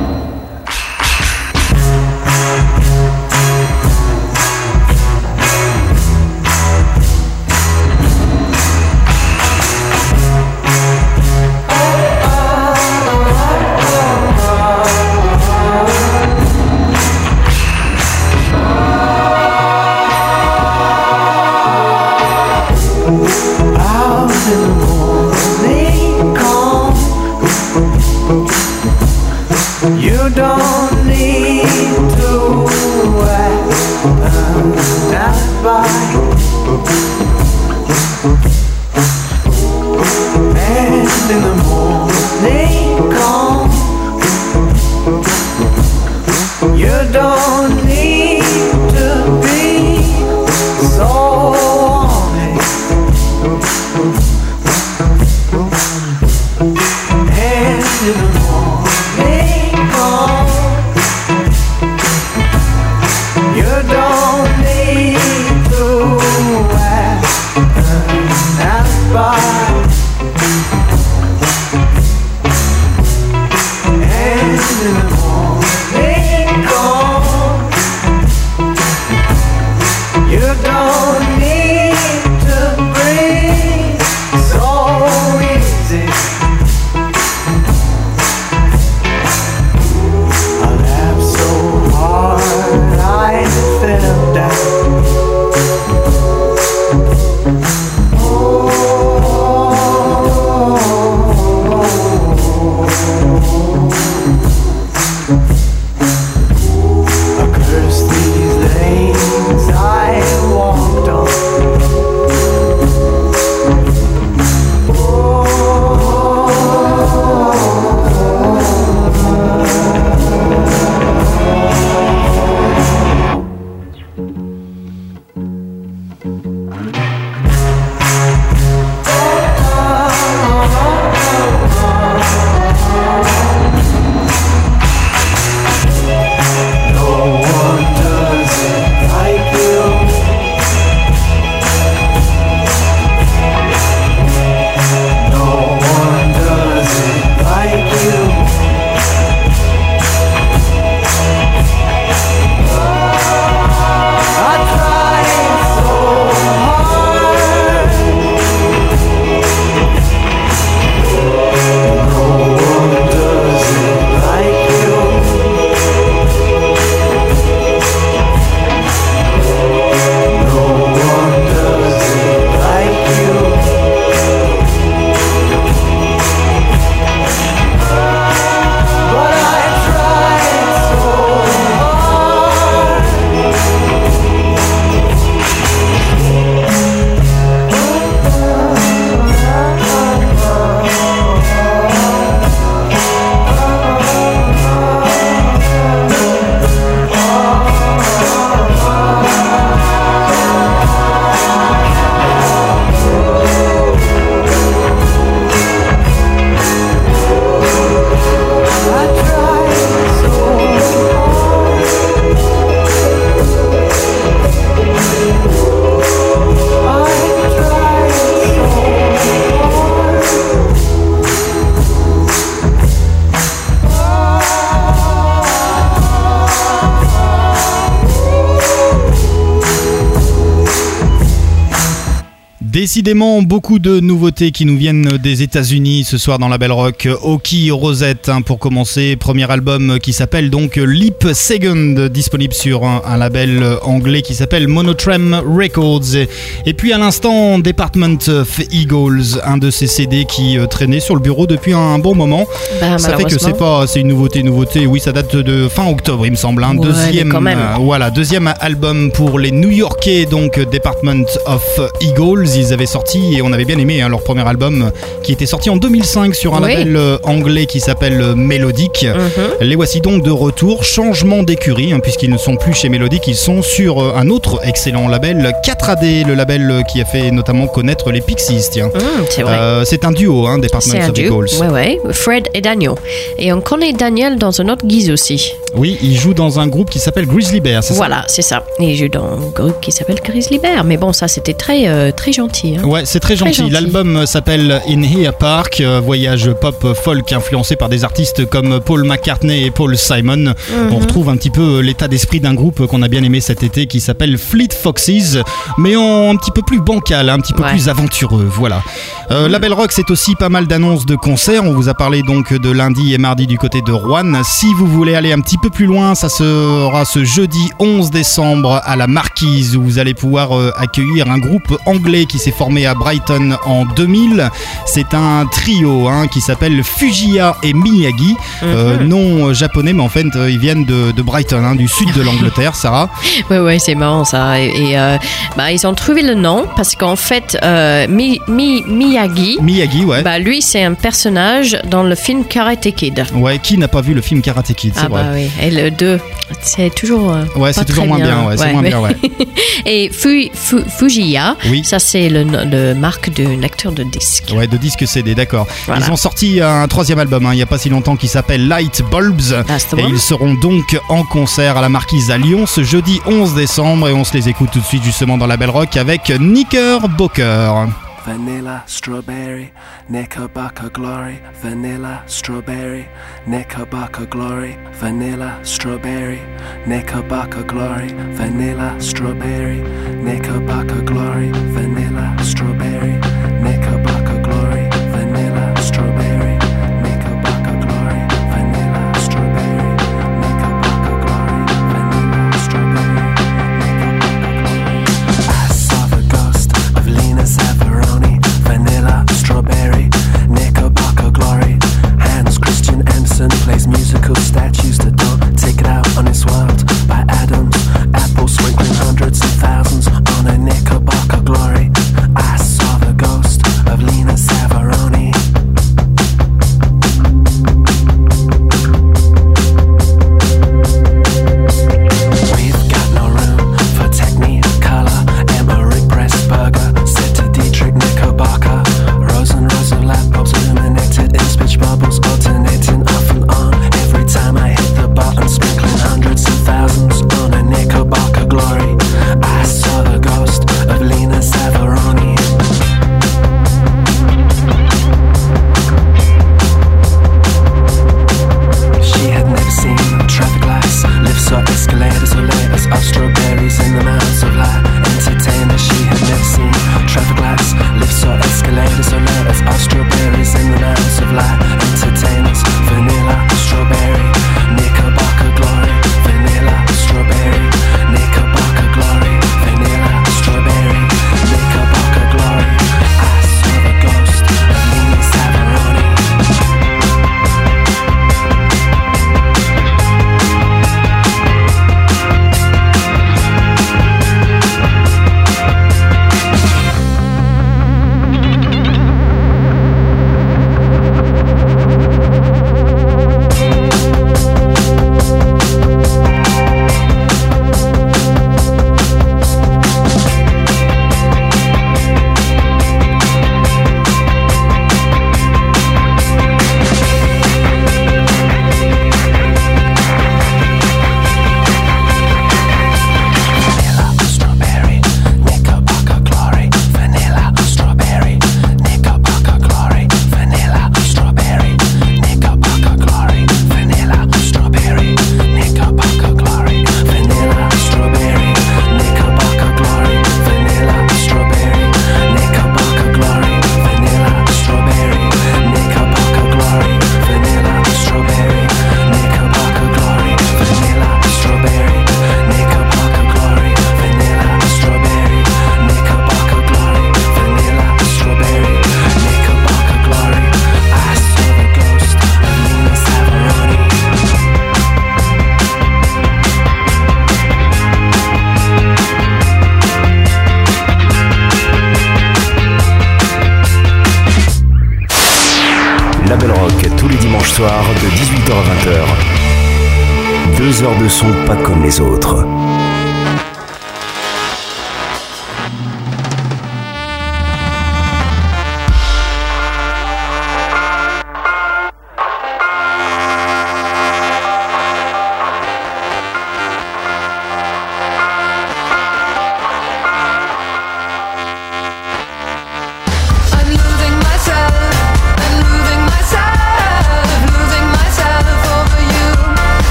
Beaucoup de nouveautés qui nous viennent des États-Unis ce soir dans la Belle Rock. Oki Rosette, hein, pour commencer, premier album qui s'appelle donc Leap Second, disponible sur un, un label anglais qui s'appelle Monotrem Records. Et puis à l'instant, Department of Eagles, un de ces CD qui euh, traînait sur le bureau depuis un bon moment. Bah, ça fait que c'est pas, c'est une nouveauté, nouveauté. Oui, ça date de fin octobre, il me semble. hein. Ouais, deuxième, mais quand même. euh, voilà, deuxième album pour les New-Yorkais, donc Department of Eagles. Ils avaient sorti et on avait bien aimé hein, leur premier album qui était sorti en 2005 sur un Oui. label euh, anglais qui s'appelle euh, Melodic. Mhm. Les voici donc de retour. Changement d'écurie, hein, puisqu'ils ne sont plus chez Melodic, ils sont sur euh, un autre excellent label, 4AD, le label qui a fait notamment connaître les Pixies. Tiens. Mmh, c'est. Euh, un duo, hein, Department of. Eagles. Ouais, ouais. Fred et Daniel. Et on connaît Daniel dans un autre guise aussi. Oui, ils jouent dans un groupe qui s'appelle Grizzly Bear, c'est ça? Voilà, c'est ça. Il joue dans un groupe qui s'appelle Grizzly Bear. Mais bon, ça, c'était très, euh, très gentil. Hein. Ouais, c'est très Très gentil. L'album s'appelle In Here Park, euh, voyage pop folk influencé par des artistes comme Paul McCartney et Paul Simon. Mhm. On retrouve un petit peu l'état d'esprit d'un groupe qu'on a bien aimé cet été qui s'appelle Fleet Foxes, mais en un petit peu plus bancal, un petit peu Ouais. plus aventureux. Voilà. Euh, La Belle Rock, c'est aussi pas mal d'annonces de concerts. On vous a parlé donc de lundi et mardi du côté de Rouen. Si vous voulez aller un petit peu plus loin, ça sera ce jeudi 11 décembre à la Marquise où vous allez pouvoir euh, accueillir un groupe anglais qui s'est formé à Brighton en 2000. C'est un trio hein, qui s'appelle Fujiya et Miyagi. Euh, Mhm. nom euh, japonais, mais en fait, euh, ils viennent de, de Brighton, hein, du sud de l'Angleterre, Sarah. Ouais, ouais, c'est marrant ça. Et, et, euh, bah, ils ont trouvé le nom parce qu'en fait, euh, Mi- Mi- Miyagi, Miyagi, ouais. bah, lui, c'est un personnage dans le film Karate Kid. Ouais, qui n'a pas vu le film Karate Kid, c'est Ah vrai. bah oui, et le 2, c'est toujours euh, Ouais, c'est toujours moins bien, ouais, c'est moins mais- bien, ouais. et Fu- Fu- Fujiya, Oui. ça c'est le, le marque d'un acteur de disque. Ouais, de disque CD, d'accord. Voilà. Ils ont sorti un troisième album hein, il n'y a pas si longtemps qui s'appelle Light Bulbs. The Et ils seront donc en concert à la Marquise à Lyon ce jeudi 11 décembre. Et on se les écoute tout de suite justement dans la Belle Rock avec Knickerbocker. Vanilla, strawberry, knickerbocker glory. Vanilla, strawberry, knickerbocker glory. Vanilla, strawberry, knickerbocker glory. Vanilla, strawberry, knickerbocker glory. Vanilla, strawberry,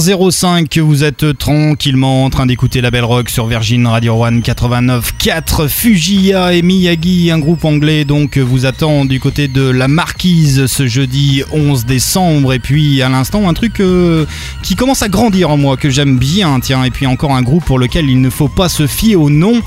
05 que vous êtes tranquillement en train d'écouter la Belle Rock sur Virgin Radio One 89.4. Fujiya et Miyagi, un groupe anglais, donc vous attend du côté de la Marquise ce jeudi 11 décembre. Et puis à l'instant, un truc qui commence à grandir en moi, que j'aime bien, tiens. Et puis encore un groupe pour lequel il ne faut pas se fier au nom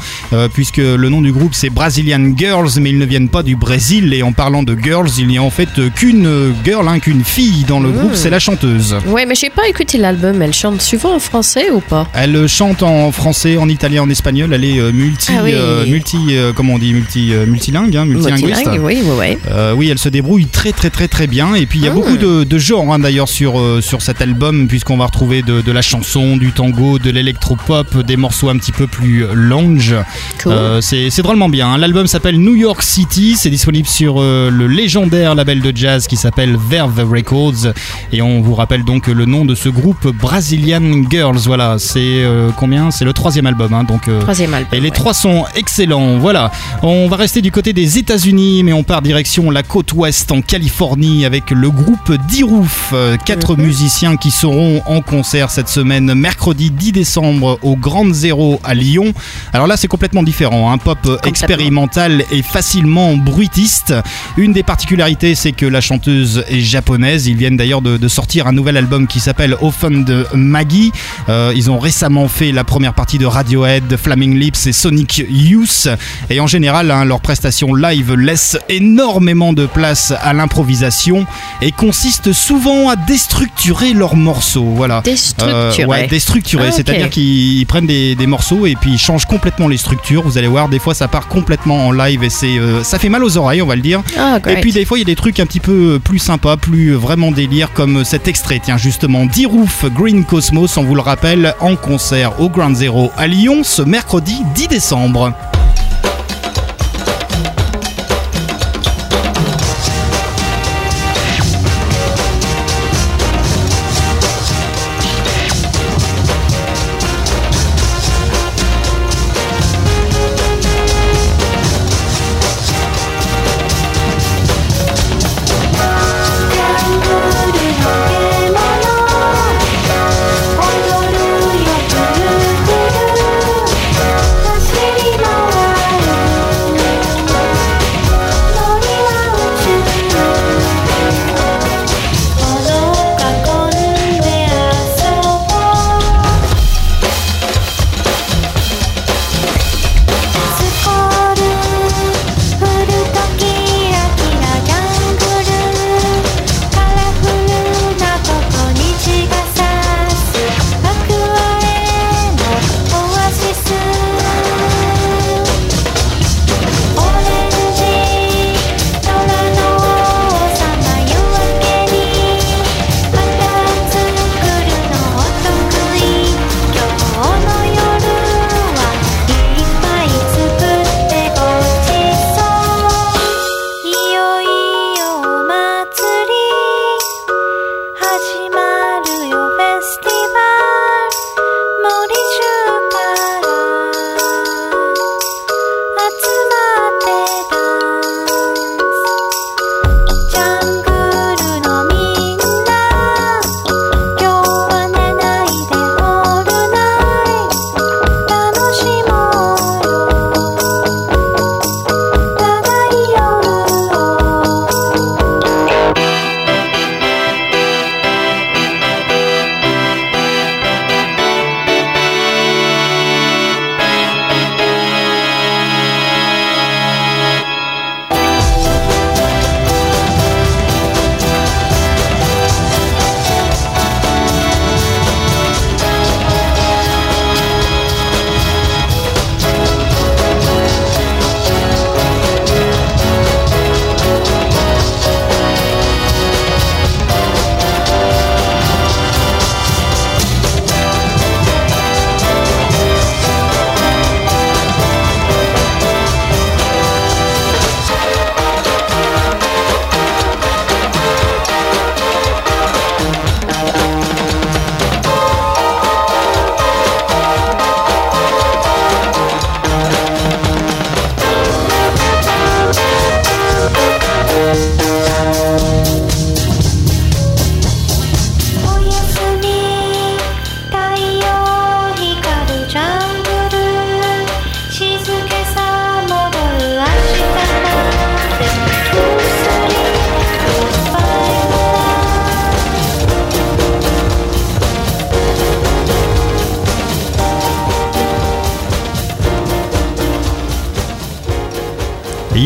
puisque le nom du groupe c'est Brazilian Girls, mais ils ne viennent pas du Brésil. Et en parlant de girls, il n'y a en fait qu'une girl, qu'une fille dans le groupe, c'est la chanteuse. Ouais, mais j'ai pas écouté l'album. Elle chante souvent en français ou pas Elle chante en français, en italien, en espagnol. Elle est euh, multi, Ah oui. euh, multi, euh, comment on dit, multi, euh, multilingue, hein, multilinguiste. Multilingue, oui, oui, oui. Euh, oui, elle se débrouille très très très très bien. Et puis il y a Ah. beaucoup de, de genres hein, d'ailleurs sur, euh, sur cet album, puisqu'on va retrouver de, de la chanson, du tango, de l'électropop, des morceaux un petit peu plus lounge. Cool. Euh, c'est c'est drôlement bien. hein. L'album s'appelle New York City. C'est disponible sur le légendaire label de jazz qui s'appelle Verve Records. Et on vous rappelle donc le nom de ce groupe Brazilian Girls. Voilà, c'est euh, combien? C'est le troisième album. hein, donc, euh, Troisième album. et les ouais. trois sont excellents. Voilà. On va rester du côté des États-Unis, mais on part direction la côte ouest en Californie avec le groupe D-Roof. Euh, Quatre Mhm. musiciens qui seront en concert cette semaine, mercredi 10 décembre au Grand Zéro à Lyon. Alors là, c'est complètement différent. Un pop euh, expérimental et facilement bruitiste. Une des particularités, c'est que la chanteuse est japonaise. Ils viennent d'ailleurs de, de sortir un nouvel album qui s'appelle Offend Maggie. Euh, ils ont récemment fait la première partie de Radiohead, de Flaming Lips et Sonic Youth. Et en général, hein, leurs prestations live laissent énormément de place à l'improvisation et consistent souvent à déstructurer leurs morceaux. Voilà. Déstructurer. Euh, ouais, déstructurer. Ah. C'est-à-dire qu'ils prennent des, des morceaux et puis ils changent complètement les structures. Vous allez voir, des fois ça part complètement en live et c'est euh, ça fait mal aux oreilles, on va le dire. Ah, et puis des fois il y a des trucs un petit peu plus sympas, plus vraiment délire comme cet extrait. Tiens justement, Green Cosmos, on vous le rappelle, en concert au Ground Zero à Lyon ce mercredi 10 décembre.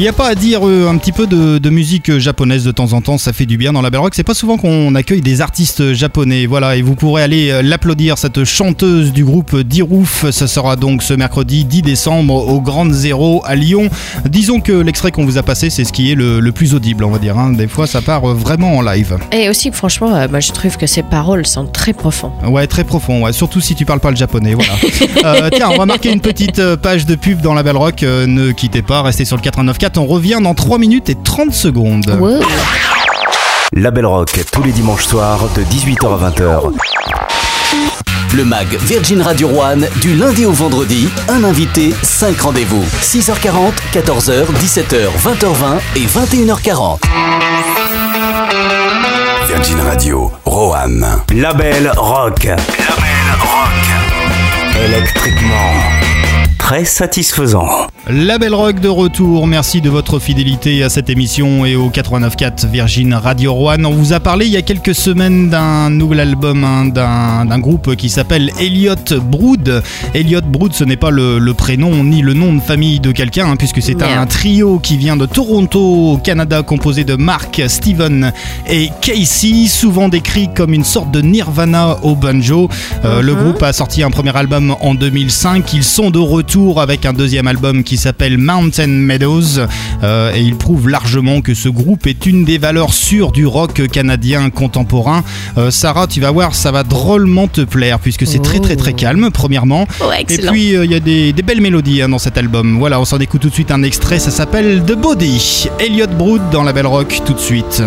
N'y a pas à dire euh, un petit peu de, de musique euh, japonaise de temps en temps, ça fait du bien dans la Belle Rock. C'est pas souvent qu'on accueille des artistes japonais. Voilà, et vous pourrez aller euh, l'applaudir, cette chanteuse du groupe Dirouf. Ce sera donc ce mercredi 10 décembre au Grand Zéro à Lyon. Disons que l'extrait qu'on vous a passé, c'est ce qui est le, le plus audible, on va dire. hein. Des fois, ça part euh, vraiment en live. Et aussi, franchement, euh, moi, je trouve que ses paroles sont très profondes. Ouais, très profond, ouais. surtout si tu parles pas le japonais, voilà. Euh, tiens, on va marquer une petite euh, page de pub dans la Belle Rock. Euh, ne quittez pas, restez sur le 89.4. On revient dans 3 minutes et 30 secondes. La Belle Rock, tous les dimanches soirs de 18h à 20h. Le mag Virgin Radio One du lundi au vendredi, un invité, 5 rendez-vous. 6h40, 14h, 17h, 20h20 et 21h40. Virgin Radio, Rohan. La Belle Rock. La Belle Rock. Électriquement. Très satisfaisant. La Belle Rock de retour. Merci de votre fidélité à cette émission et au 89.4 Virgin Radio Rouen. On vous a parlé il y a quelques semaines d'un nouvel album hein, d'un d'un groupe qui s'appelle Elliot Brood. Elliot Brood, ce n'est pas le, le prénom ni le nom de famille de quelqu'un, hein, puisque c'est un, trio qui vient de Toronto, au Canada, composé de Mark, Steven et Casey, souvent décrit comme une sorte de Nirvana au banjo. Euh, Le groupe a sorti un premier album en 2005. Ils sont de retour avec un deuxième album qui s'appelle Mountain Meadows Euh, et ils prouvent largement que ce groupe est une des valeurs sûres du rock canadien contemporain. Euh, Sarah, tu vas voir, ça va drôlement te plaire puisque c'est très très très calme premièrement. Oh, et puis euh, il y a des, des belles mélodies hein, dans cet album. Voilà, on s'en écoute tout de suite un extrait, ça s'appelle The Body. Elliot Brood dans la belle rock tout de suite.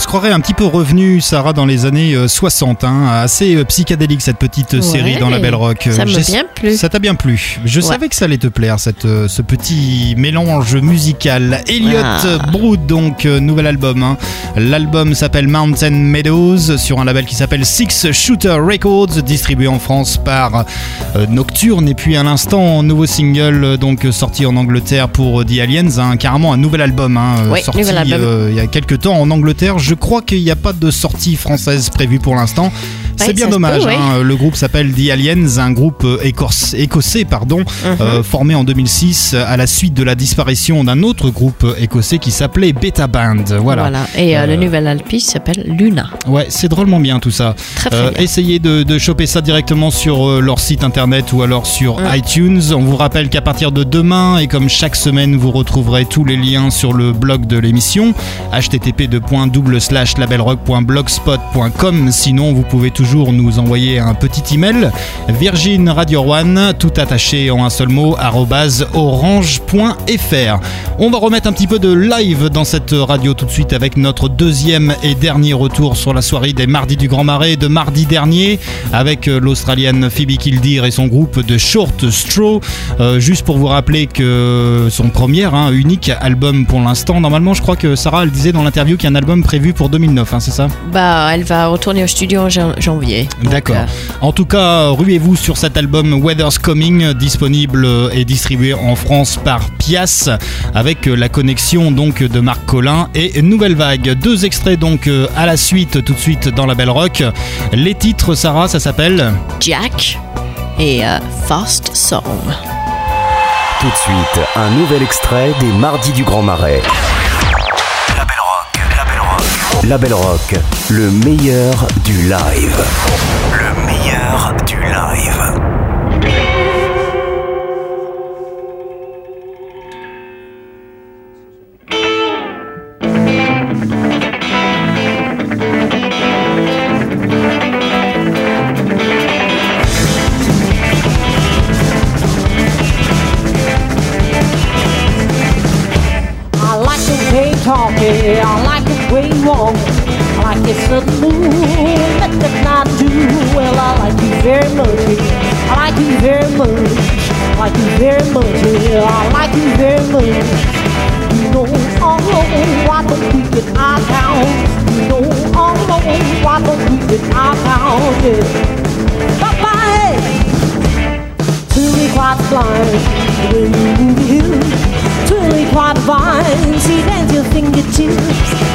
Se croirait un petit peu revenu, Sarah, dans les années euh, 60. hein. Assez euh, psychédélique cette petite euh, série Ouais, dans la Belle Rock. ça m'a bien plu. Ça t'a bien plu. Je Ouais. savais que ça allait te plaire, cette, euh, ce petit mélange musical. Elliot Ah. Brood, donc, euh, nouvel album. hein. L'album s'appelle Mountain Meadows, sur un label qui s'appelle Six Shooter Records, distribué en France par euh, Nocturne. Et puis à l'instant, nouveau single, euh, donc euh, sorti en Angleterre pour euh, The Aliens. hein. carrément un nouvel album, hein, euh, Oui, sorti nouvel album. euh, il y a quelques temps en Angleterre. Je crois qu'il n'y a pas de sortie française prévue pour l'instant. C'est Ouais, bien dommage. peut, ouais. hein. Le groupe s'appelle The Aliens, un groupe euh, écorce- écossais pardon, Mhm. euh, formé en 2006 à la suite de la disparition d'un autre groupe euh, écossais qui s'appelait Beta Band. Voilà. Voilà. Et euh, Euh, le nouvel Alpi s'appelle Luna. Ouais, c'est drôlement bien tout ça. Très, très Euh, bien. essayez de, de choper ça directement sur euh, leur site internet ou alors sur Mm. iTunes. On vous rappelle qu'à partir de demain, et comme chaque semaine, vous retrouverez tous les liens sur le blog de l'émission http labelrock.blogspot.com. Sinon, vous pouvez toujours nous envoyer un petit email. Virgin Radio One, tout attaché en un seul mot, orange.fr. On va remettre un petit peu de live dans cette radio tout de suite avec notre deuxième et dernier retour sur la soirée des mardis du Grand Marais de mardi dernier avec euh, l'Australienne Phoebe Kildeer et son groupe de Short Straw. Euh, juste pour vous rappeler que son premier, hein, unique album pour l'instant, normalement je crois que Sarah elle disait dans l'interview qu'il y a un album prévu pour 2009, hein, c'est ça? Bah, elle va retourner au studio en janvier. D'accord. euh, En tout cas, ruez-vous sur cet album Weather's Coming, disponible et distribué en France par Pias, avec la connexion donc de Marc Collin et Nouvelle Vague. Deux extraits donc euh, à la suite, tout de suite dans la Belle Rock. Les titres, Sarah, ça s'appelle Jack et euh, Fast Song. Tout de suite, un nouvel extrait des Mardis du Grand Marais. La Belle Rock, le meilleur du live. Le meilleur du live. Like you very much. Yeah. I like you very much. You know all alone why don't we get out town? You know all alone why don't we get out town? Yeah. Bye-bye. Truly quite blind the way you move hips. Truly quite fine. See, dance your fingertips.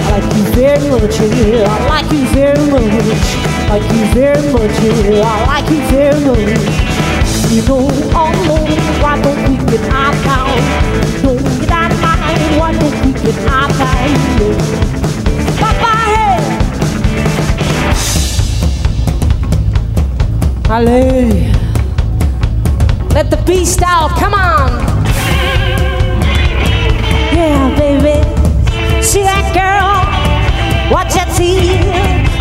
I like you very much, yeah. I like you very much. I like you very much, yeah. I like you very much. You know, alone, why don't we get town? Don't get why don't we get? Yeah. Bye-bye. Allez. Let the beast out, come on. Yeah, baby. See that girl? Watch that see?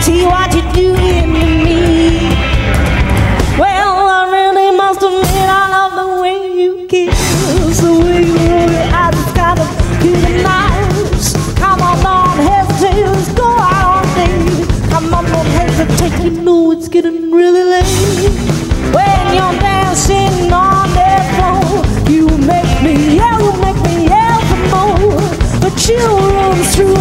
See what you doing dancing on that floor, you make me yell, you make me yell for more. The chill runs through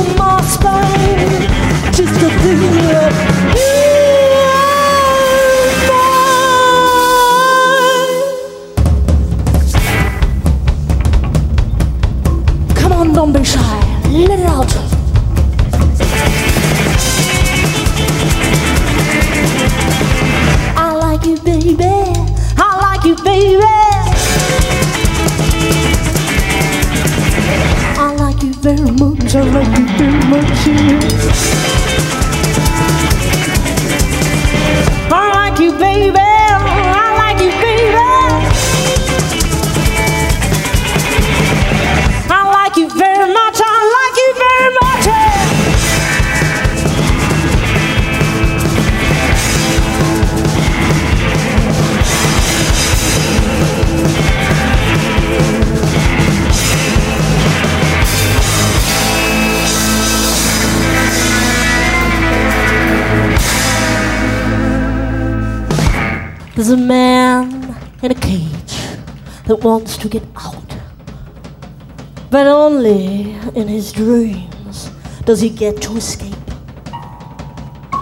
But only in his dreams does he get to escape.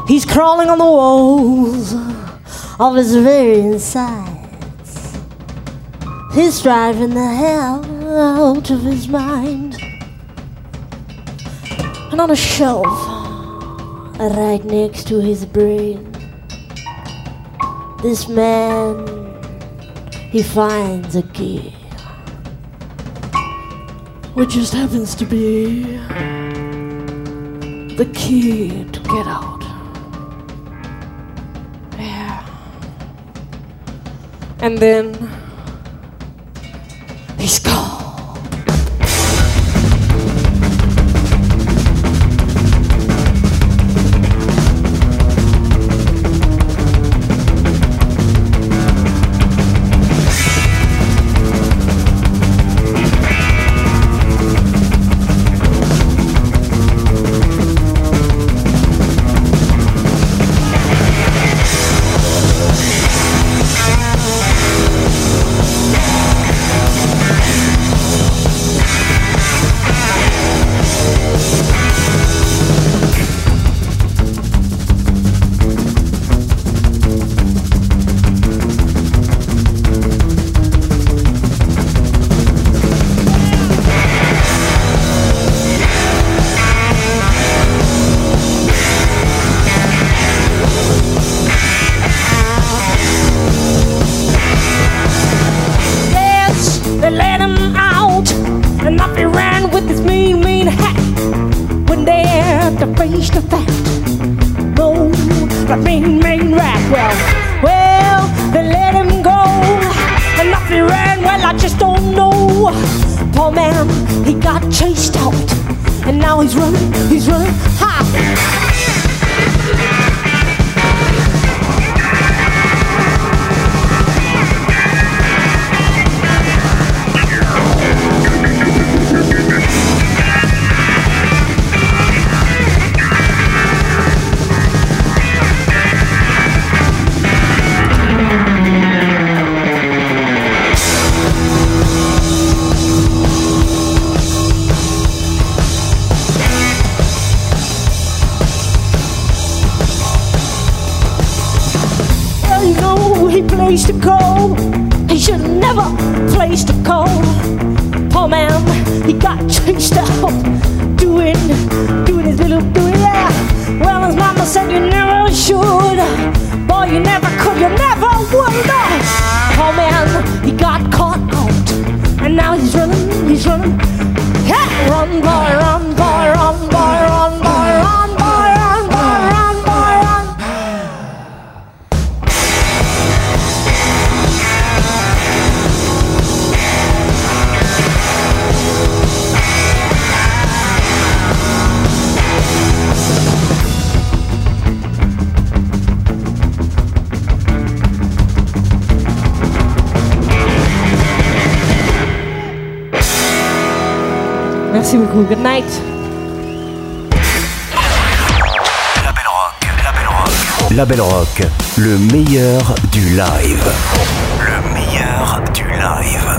He's crawling on the walls of his very insides. He's driving the hell out of his mind. And on a shelf right next to his brain, this man he finds a key, which just happens to be the key to get out. Yeah. And then Label Rock, le meilleur du live. Le meilleur du live.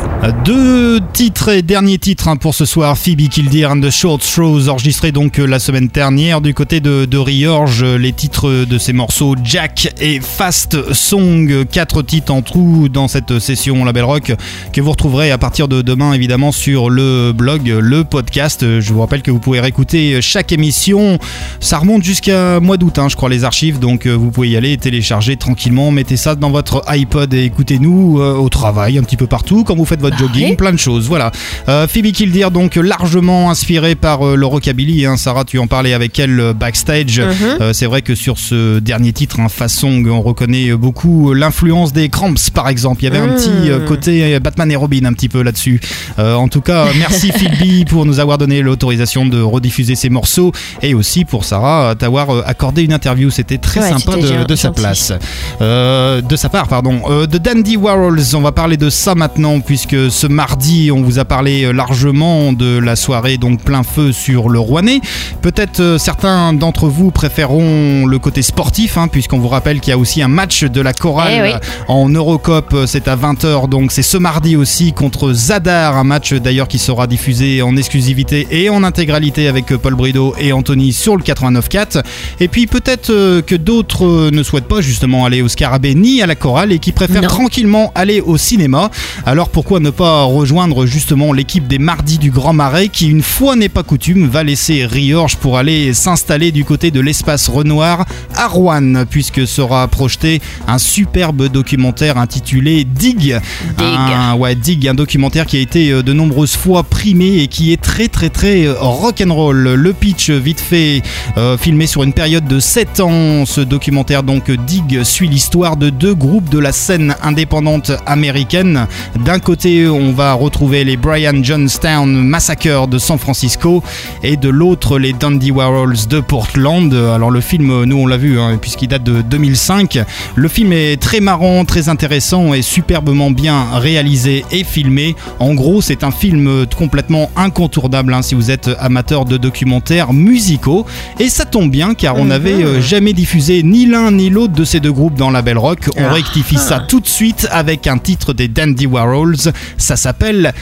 Deux titres et dernier titre hein, pour ce soir, Phoebe Killdeer and the Short Throws, enregistré donc euh, la semaine dernière du côté de, de Riorge. Les titres de ces morceaux, Jack et Fast Song, quatre titres en trou dans cette session Label Rock que vous retrouverez à partir de demain évidemment sur le blog, le podcast. Je vous rappelle que vous pouvez réécouter chaque émission. Ça remonte jusqu'à mois d'août, hein, je crois, les archives, donc euh, vous pouvez y aller télécharger tranquillement. Mettez ça dans votre iPod et écoutez-nous euh, au travail, un petit peu partout, quand vous faites votre jogging, oui. plein de choses. Voilà. Euh, Phoebe Killdeer, donc largement inspirée par euh, le rockabilly. Hein. Sarah, tu en parlais avec elle euh, backstage. Mhm. Euh, c'est vrai que sur ce dernier titre, hein, Façon, on reconnaît beaucoup l'influence des Cramps, par exemple. Il y avait un Mm. petit côté Batman et Robin un petit peu là-dessus. En tout cas, merci Phoebe pour nous avoir donné l'autorisation de rediffuser ces morceaux et aussi pour Sarah t'avoir euh, accordé une interview. C'était très Ouais, sympa de, de sa place. De sa part, pardon. De Dandy Warhols, on va parler de ça maintenant puisque ce mardi, on vous a parlé euh, largement de la soirée donc plein feu sur le Rouennais. Peut-être euh, certains d'entre vous préféreront le côté sportif hein, puisqu'on vous rappelle qu'il y a aussi un match de la chorale Eh oui. en Eurocup, euh, c'est à 20h, donc c'est ce mardi aussi contre Zadar, un match euh, d'ailleurs qui sera diffusé en exclusivité et en intégralité avec euh, Paul Brideau et Anthony sur le 89.4. Et puis peut-être euh, que d'autres euh, ne souhaitent pas justement aller au Scarabée ni à la chorale et qui préfèrent Non. tranquillement aller au cinéma. Alors pourquoi ne pas rejoindre justement l'équipe des Mardis du Grand Marais qui, une fois n'est pas coutume, va laisser Riorge pour aller s'installer du côté de l'espace Renoir à Rouen, puisque sera projeté un superbe documentaire intitulé Dig. Un, ouais, Dig, un documentaire qui a été euh, de nombreuses fois primé et qui est très très très euh, rock'n'roll. Le pitch, vite fait, euh, filmé sur une période de 7 ans, ce documentaire donc Dig suit l'histoire de deux groupes de la scène indépendante américaine. D'un côté, on va retrouver les Brian Johnstown Massacre de San Francisco et de l'autre, les Dundee Warhols de Portland. Alors le film, nous on l'a vu, hein, puisqu'il date de 2005. Le film est très marrant, très intéressant et superbement bien réalisé et filmé. En gros, c'est un film complètement incontournable hein, si vous êtes amateur de documentaires musicaux. Et ça tombe bien car on n'avait euh, jamais diffusé ni l'un ni l'autre de ces deux groupes dans la Belle Rock. On Ah. rectifie ça tout de suite avec un titre des Dandy Warhols. Ça s'appelle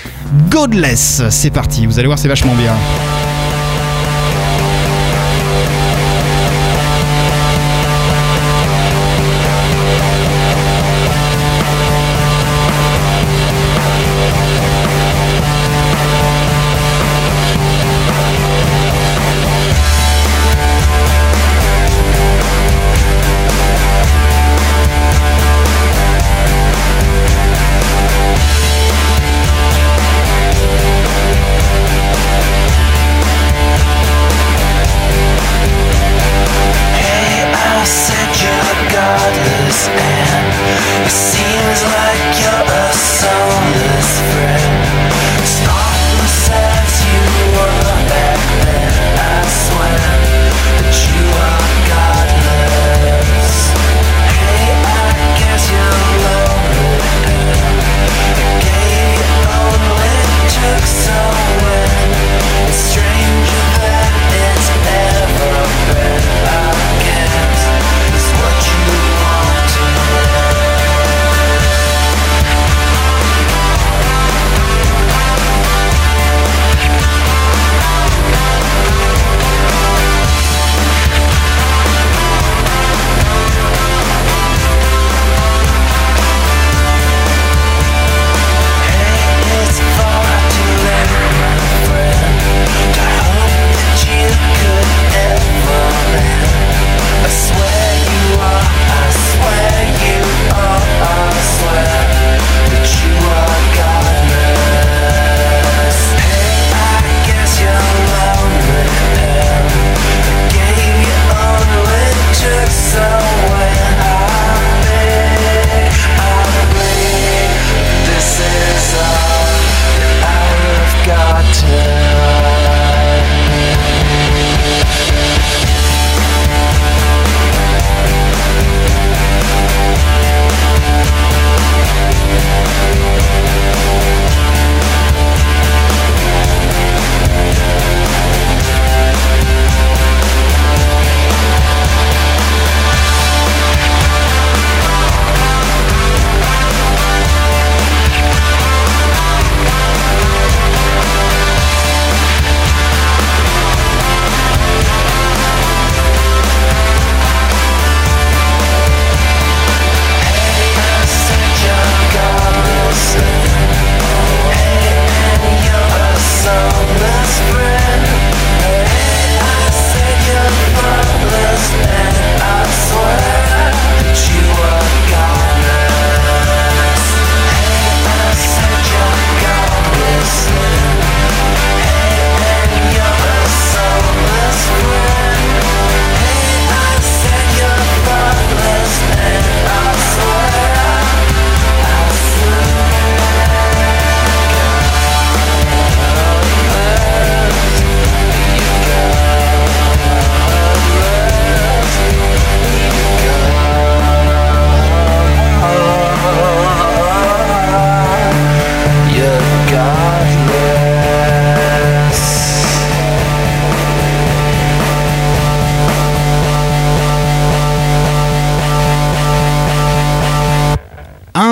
Godless. C'est parti, vous allez voir, c'est vachement bien.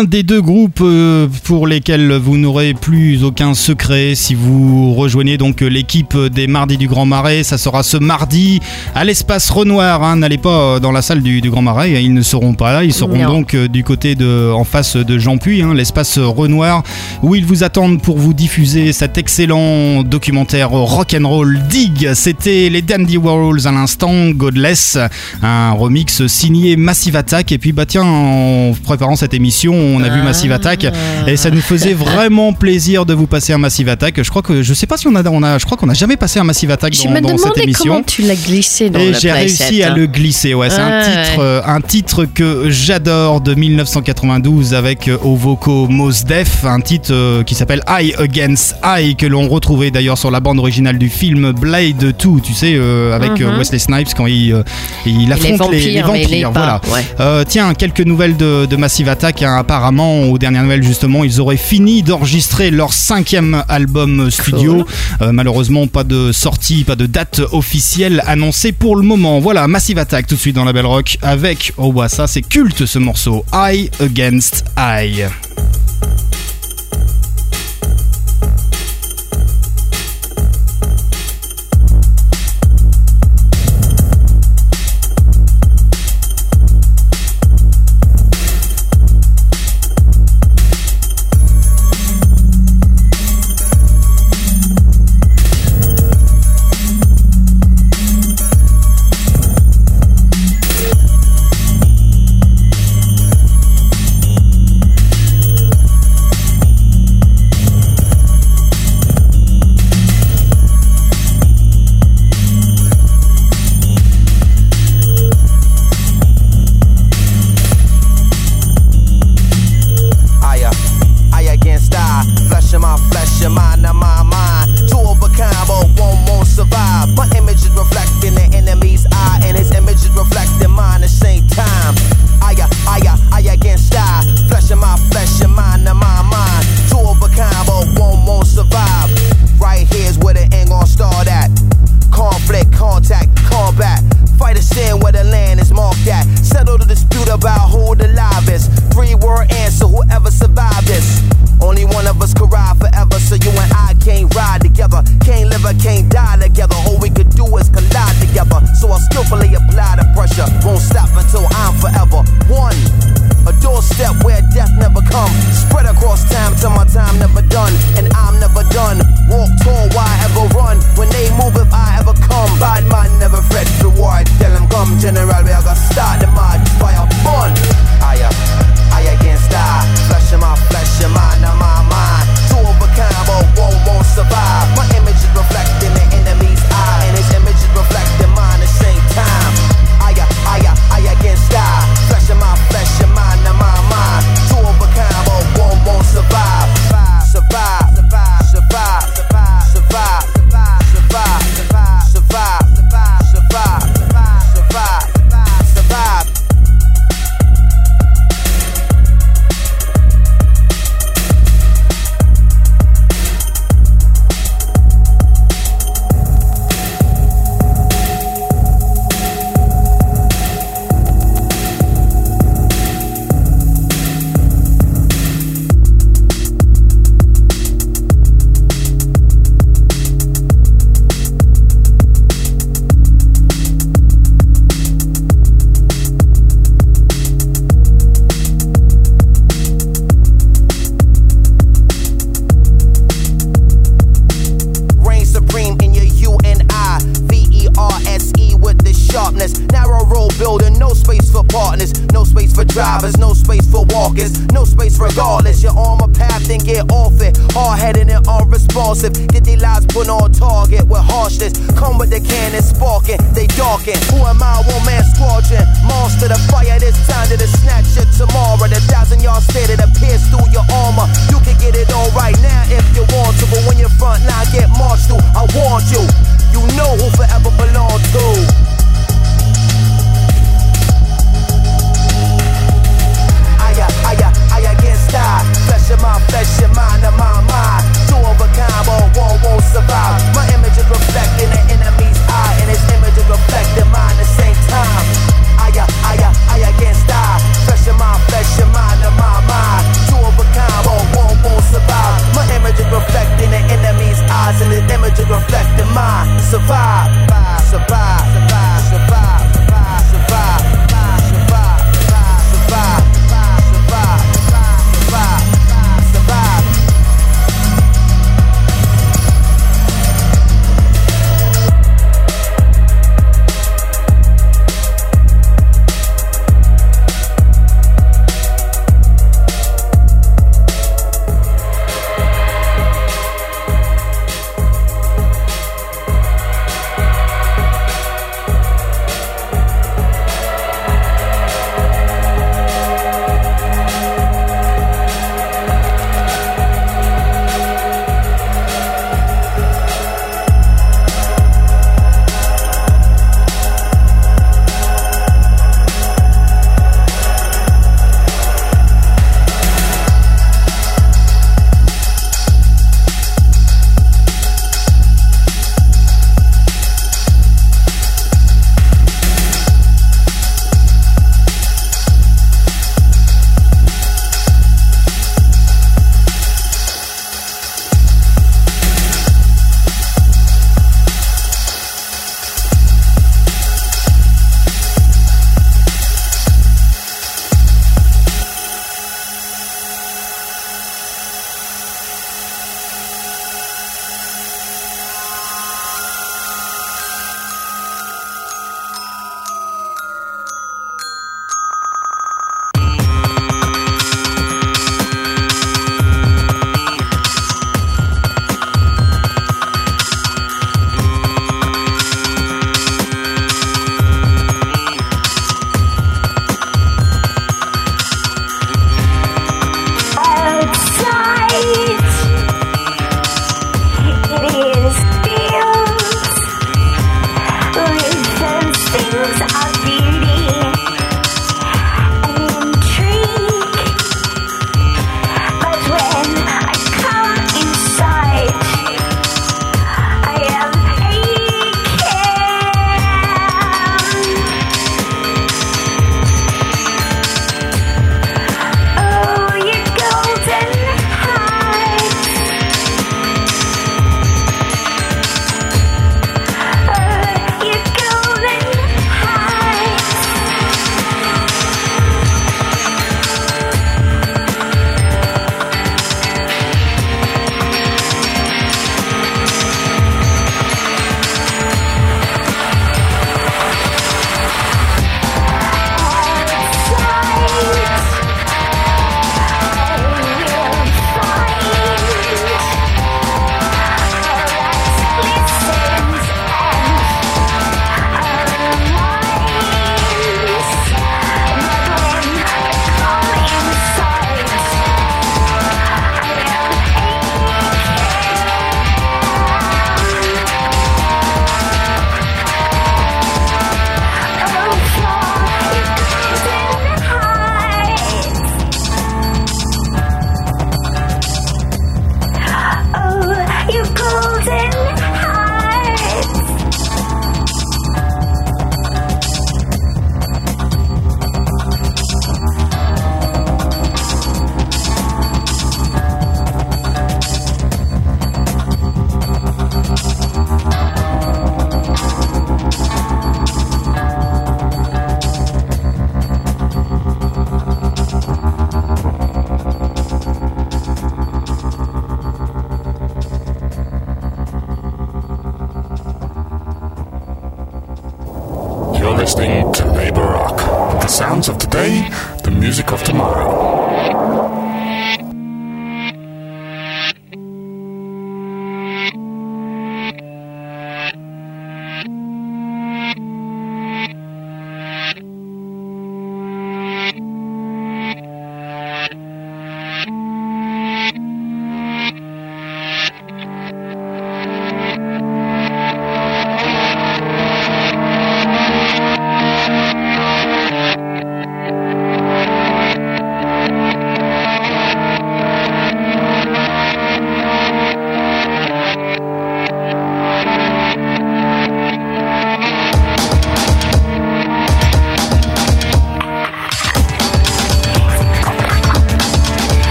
Un des deux groupes euh, pour lesquels vous n'aurez plus aucun secret si vous rejoignez donc l'équipe des Mardis du Grand Marais. Ça sera ce mardi à l'espace Renoir. hein. N'allez pas euh, dans la salle du, du Grand Marais, ils ne seront pas là. Ils seront Non. donc euh, du côté de, en face de Jean Puy, hein, l'espace Renoir, où ils vous attendent pour vous diffuser cet excellent documentaire rock'n'roll Dig. C'était les Dandy Warhols à l'instant, Godless, un remix signé Massive Attack. Et puis bah tiens, en préparant cette émission, on a vu Massive Attack et ça nous faisait vraiment plaisir de vous passer un Massive Attack. Je crois que je sais pas si on a, on a je crois qu'on n'a jamais passé un Massive Attack Je dans, me dans cette émission. comment tu l'as glissé dans Et j'ai réussi à hein. le glisser. Ouais, c'est un titre, ouais. euh, un titre que j'adore de 1992 avec euh, au vocaux Mos Def, un titre euh, qui s'appelle Eye Against Eye que l'on retrouvait d'ailleurs sur la bande originale du film Blade 2, tu sais, avec Mhm. Wesley Snipes quand il, il affronte les, vampires, mais les vampires. pas, voilà. ouais. Tiens, quelques nouvelles de, de Massive Attack. hein. Apparemment, aux dernières nouvelles, justement, ils auraient fini d'enregistrer leur cinquième album studio. Euh, malheureusement, pas de sortie, pas de date officielle annoncée pour le moment. Voilà, Massive Attack tout de suite dans la Belle Rock avec, oh bah ça c'est culte ce morceau, Eye Against Eye.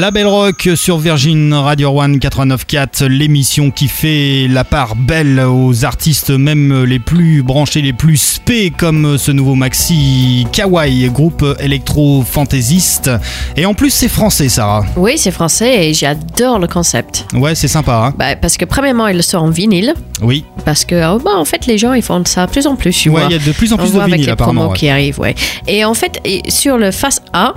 La Belle Rock sur Virgin Radio One 89.4, l'émission qui fait la part belle aux artistes même les plus branchés, les plus spé comme ce nouveau maxi Kawaii, groupe électro-fantaisiste. Et en plus c'est français Sarah. Oui, c'est français et j'adore le concept. Ouais c'est sympa. Hein Bah, parce que premièrement, il le sort en vinyle. oui. Parce que oh, bah, en fait, les gens ils font ça de plus en plus. tu Ouais, il y a de plus en On plus de avec vinyles, les promos ouais. qui arrivent, ouais. Et en fait, sur le face A,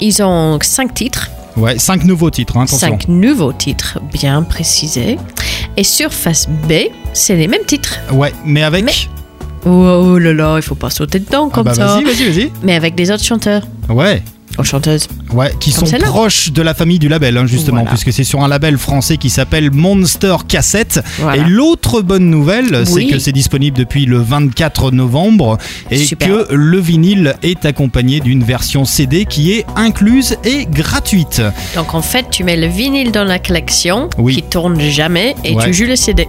ils ont cinq titres, Ouais, cinq nouveaux titres, hein, attention. cinq nouveaux titres bien précisés. Et sur face B, c'est les mêmes titres. Ouais, mais avec. Oh, oh là là, il faut pas sauter dedans comme bah, ça. vas-y, vas-y, vas-y. Mais avec des autres chanteurs. Ouais. Ou chanteuses. Ouais, qui Comme sont proches de la famille du label, hein, justement, Voilà. puisque c'est sur un label français qui s'appelle Monster Cassette. Voilà. Et l'autre bonne nouvelle, c'est que c'est disponible depuis le 24 novembre et Super. que le vinyle est accompagné d'une version CD qui est incluse et gratuite. Donc en fait, tu mets le vinyle dans la collection Oui. qui tourne jamais et Ouais. tu joues le CD.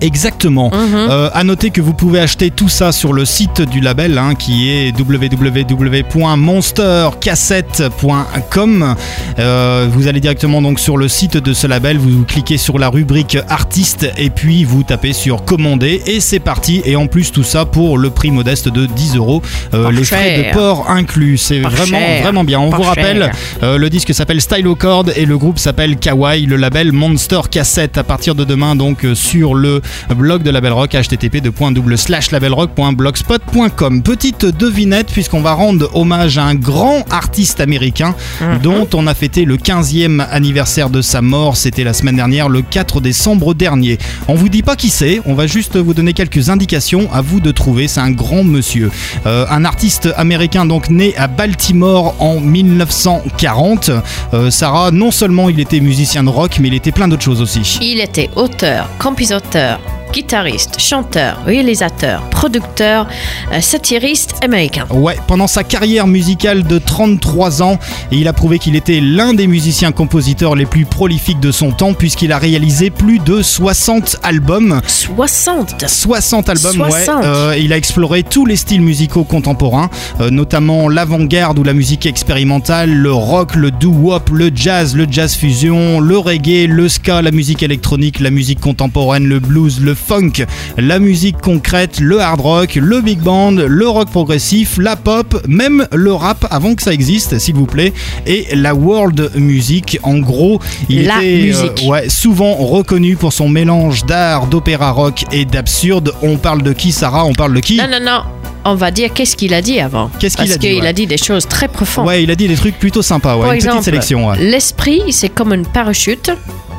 Exactement. Mhm. Euh, à noter que vous pouvez acheter tout ça sur le site du label hein, qui est www.monstercassette.com. Euh, vous allez directement donc sur le site de ce label, vous cliquez sur la rubrique artiste et puis vous tapez sur commander et c'est parti. Et en plus tout ça pour le prix modeste de 10 euros, euh, les frais de port inclus. C'est vraiment cher. vraiment bien. On vous rappelle, euh, le disque s'appelle Stylo Chord et le groupe s'appelle Kawaii, le label Monster Cassette. À partir de demain, donc sur le blog de Label Rock, http://labelrock.blogspot.com. Petite devinette, puisqu'on va rendre hommage à un grand artiste américain Mhm. dont on a fêté le 15e anniversaire de sa mort. C'était la semaine dernière, le 4 décembre dernier. On vous dit pas qui c'est, on va juste vous donner quelques indications à vous de trouver. C'est un grand monsieur. Euh, un artiste américain donc né à Baltimore en 1940. Euh, Sarah, non seulement il était musicien de rock, mais il était plein d'autres choses aussi. Il était auteur, compositeur, guitariste, chanteur, réalisateur, producteur, euh, satiriste américain. Ouais, pendant sa carrière musicale de 33 ans, il a prouvé qu'il était l'un des musiciens-compositeurs les plus prolifiques de son temps, puisqu'il a réalisé plus de 60 albums. 60 60 albums, 60. ouais. Euh, il a exploré tous les styles musicaux contemporains, euh, notamment l'avant-garde ou la musique expérimentale, le rock, le doo-wop, le jazz, le jazz fusion, le reggae, le ska, la musique électronique, la musique contemporaine, le blues, le funk, la musique concrète, le hard rock, le big band, le rock progressif, la pop, même le rap avant que ça existe, s'il vous plaît, et la world music. En gros, il La était euh, ouais, souvent reconnu pour son mélange d'art, d'opéra rock et d'absurde. On parle de qui, Sarah? On parle de qui? Non, non, non. On va dire qu'est-ce qu'il a dit avant? Qu'est-ce qu'il Parce a dit, qu'il ouais. a dit des choses très profondes. Ouais, il a dit des trucs plutôt sympas, ouais. Par une exemple, petite sélection, ouais. l'esprit, c'est comme une parachute.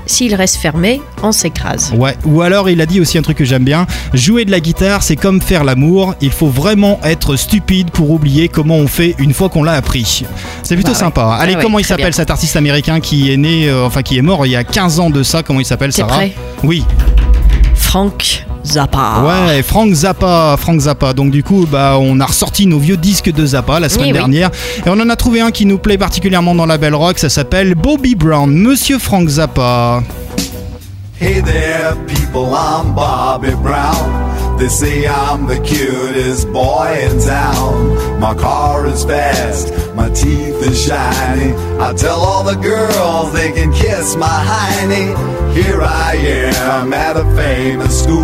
S'il reste fermé, on s'écrase. Ouais, ou alors il a dit aussi un truc que j'aime bien, jouer de la guitare c'est comme faire l'amour, il faut vraiment être stupide pour oublier comment on fait une fois qu'on l'a appris. C'est plutôt Bah ouais. sympa. Allez, Ah ouais, comment il s'appelle cet artiste américain qui est né, euh, enfin qui est mort il y a 15 ans de ça, comment il s'appelle Sarah? prêt? Oui. Frank Zappa. Ouais, Frank Zappa, Frank Zappa. Donc du coup, bah, on a ressorti nos vieux disques de Zappa la semaine oui. dernière, et on en a trouvé un qui nous plaît particulièrement dans la belle rock. Ça s'appelle Bobby Brown, Monsieur Frank Zappa. Hey there, people, I'm Bobby Brown. They say I'm the cutest boy in town. My car is fast, my teeth are shiny. I tell all the girls they can kiss my hiney. Here I am at a famous school.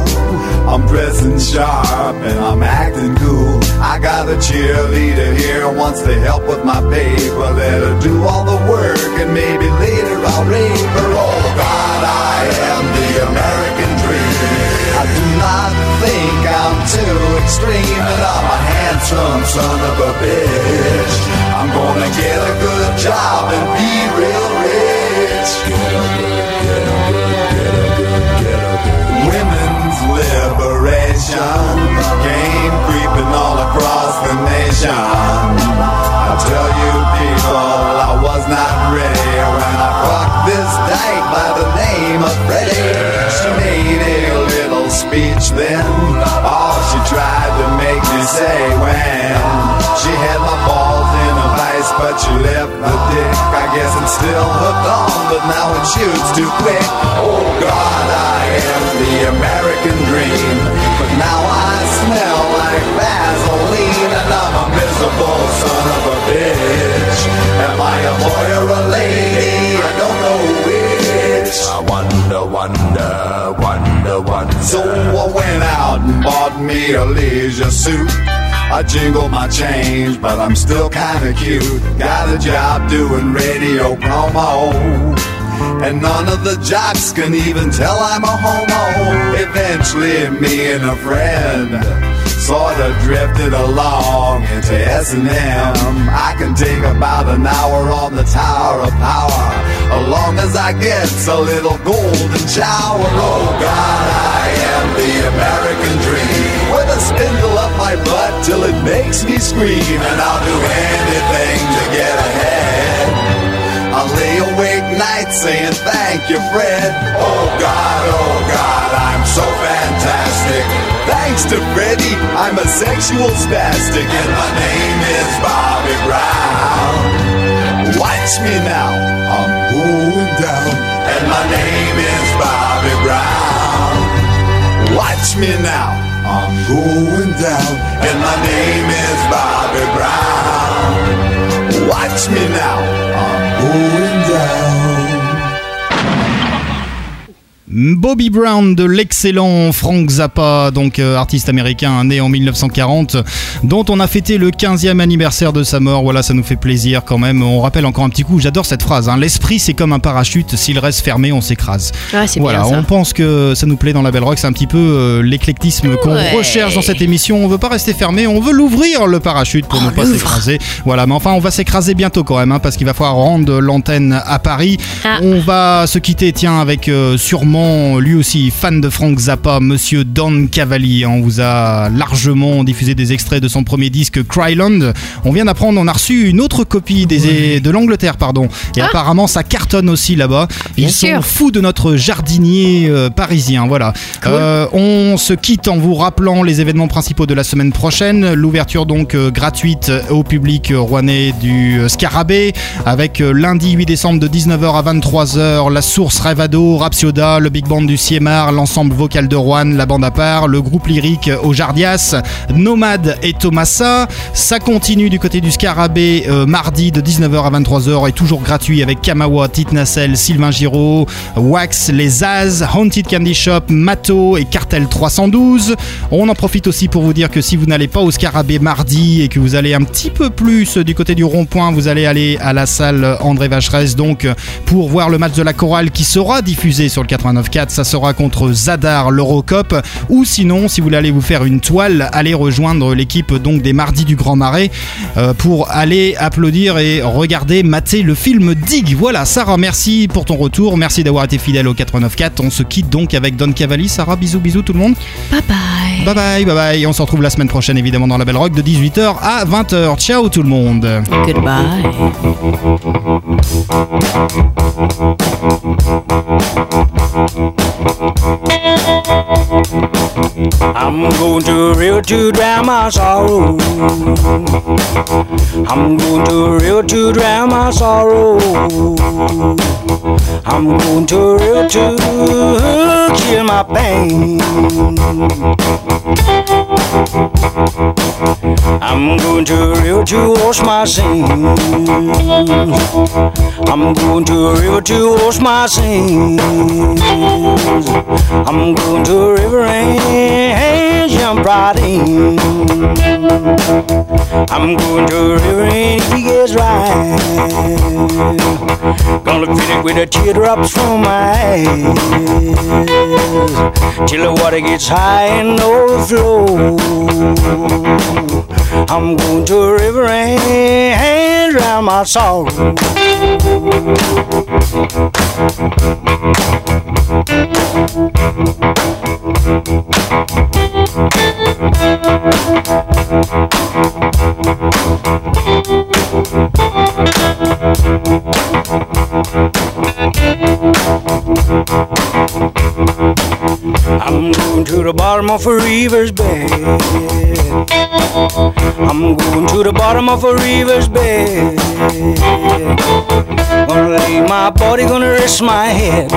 I'm dressing sharp and I'm acting cool. I got a cheerleader here wants to help with my paper. Let her do all the work and maybe later I'll rape her. Oh God, I am the American dream. I do not think I'm too extreme, and I'm a handsome son of a bitch. I'm gonna get a good job and be real rich. Get a good, get a liberation came creeping all across the nation. I tell you people, I was not ready when I fucked this dyke by the name of Freddie. She made a little speech then. All she tried to make me say when she had but she left the dick. I guess I'm still hooked on, but now it shoots too quick. Oh God, I am the American dream, but now I smell like Vaseline, and I'm a miserable son of a bitch. Am I a boy or a lady? I don't know which. I wonder, wonder, wonder, wonder. So I went out and bought me a leisure suit. I jingle my change, but I'm still kinda cute. Got a job doing radio promo. And none of the jocks can even tell I'm a homo. Eventually, me and a friend sorta drifted along into S&M. I can take about an hour on the Tower of Power, as long as I get a little golden shower. Oh God, I am the American dream, with a spindle my butt till it makes me scream, and I'll do anything to get ahead. I'll lay awake nights saying thank you, Fred. Oh God, oh God, I'm so fantastic. Thanks to Freddie, I'm a sexual spastic, and my name is Bobby Brown. Watch me now, I'm going down, and my name is Bobby Brown. Watch me now, I'm going down, and my name is Bobby Brown. Watch me now, I'm going down. Bobby Brown de l'excellent Frank Zappa, donc euh, artiste américain né en 1940, dont on a fêté le 15e anniversaire de sa mort. Voilà, ça nous fait plaisir quand même. On rappelle encore un petit coup, j'adore cette phrase. hein. L'esprit, c'est comme un parachute. S'il reste fermé, on s'écrase. Ah, Voilà, bien on pense que ça nous plaît dans la Belle Rock. C'est un petit peu euh, l'éclectisme qu'on Ouais. recherche dans cette émission. On veut pas rester fermé, on veut l'ouvrir le parachute pour ne pas s'écraser. Voilà, mais enfin, on va s'écraser bientôt quand même, hein, parce qu'il va falloir rendre l'antenne à Paris. Ah. On va se quitter, tiens, avec euh, sûrement lui aussi fan de Frank Zappa, Monsieur Don Cavalli. On vous a largement diffusé des extraits de son premier disque Cryland. On vient d'apprendre, on a reçu une autre copie des, de l'Angleterre, pardon. Et apparemment, ça cartonne aussi là-bas. Ils sont fous de notre jardinier euh, parisien. Voilà. Euh, on se quitte en vous rappelant les événements principaux de la semaine prochaine. L'ouverture donc euh, gratuite au public rouennais du Scarabée avec lundi 8 décembre de 19h à 23h la source Revado, Rapsioda, le Big Band du Siemar, l'ensemble vocal de Rouen, la bande à part, le groupe lyrique au Jardias, Nomade et Thomasa. Ça continue du côté du Scarabée euh, mardi de 19h à 23h et toujours gratuit avec Kamawa, Tite Nacelle, Sylvain Giraud, Wax, Les Zaz, Haunted Candy Shop, Mato et Cartel 312. On en profite aussi pour vous dire que si vous n'allez pas au Scarabée mardi et que vous allez un petit peu plus du côté du rond-point, vous allez aller à la salle André Vacheresse donc pour voir le match de la chorale qui sera diffusé sur le 4 ça sera contre Zadar l'Eurocop. Ou sinon, si vous voulez aller vous faire une toile, allez rejoindre l'équipe donc des Mardis du Grand Marais euh, pour aller applaudir et regarder, mater le film Dig. Voilà, Sarah, merci pour ton retour. Merci d'avoir été fidèle au 89.4. On se quitte donc avec Don Cavalli. Sarah, bisous, bisous tout le monde. Bye bye. Bye bye, bye bye. On se retrouve la semaine prochaine évidemment dans la Belle Rock de 18h à 20h. Ciao tout le monde. Goodbye. I'm going to river to drown my sorrow. I'm going to river to drown my sorrow. I'm going to river to kill my pain. I'm going to river to wash my sins. I'm going to river to wash my sins. I'm going to river and jump right in. I'm going to river and he gets right. Gonna fill it with the teardrops from my eyes till the water gets high and overflow. I'm going to a river and drown my sorrow. I'm going to the bottom of a river's bed. I'm going to the bottom of a river's bed. Gonna lay my body, gonna rest my head.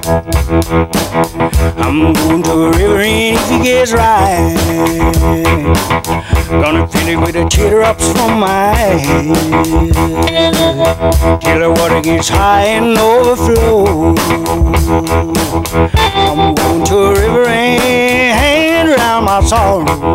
I'm going to a river and if he gets right, gonna fill it with the teardrops from my eyes till the water gets high and overflow. I'm going to a river and around my sorrow.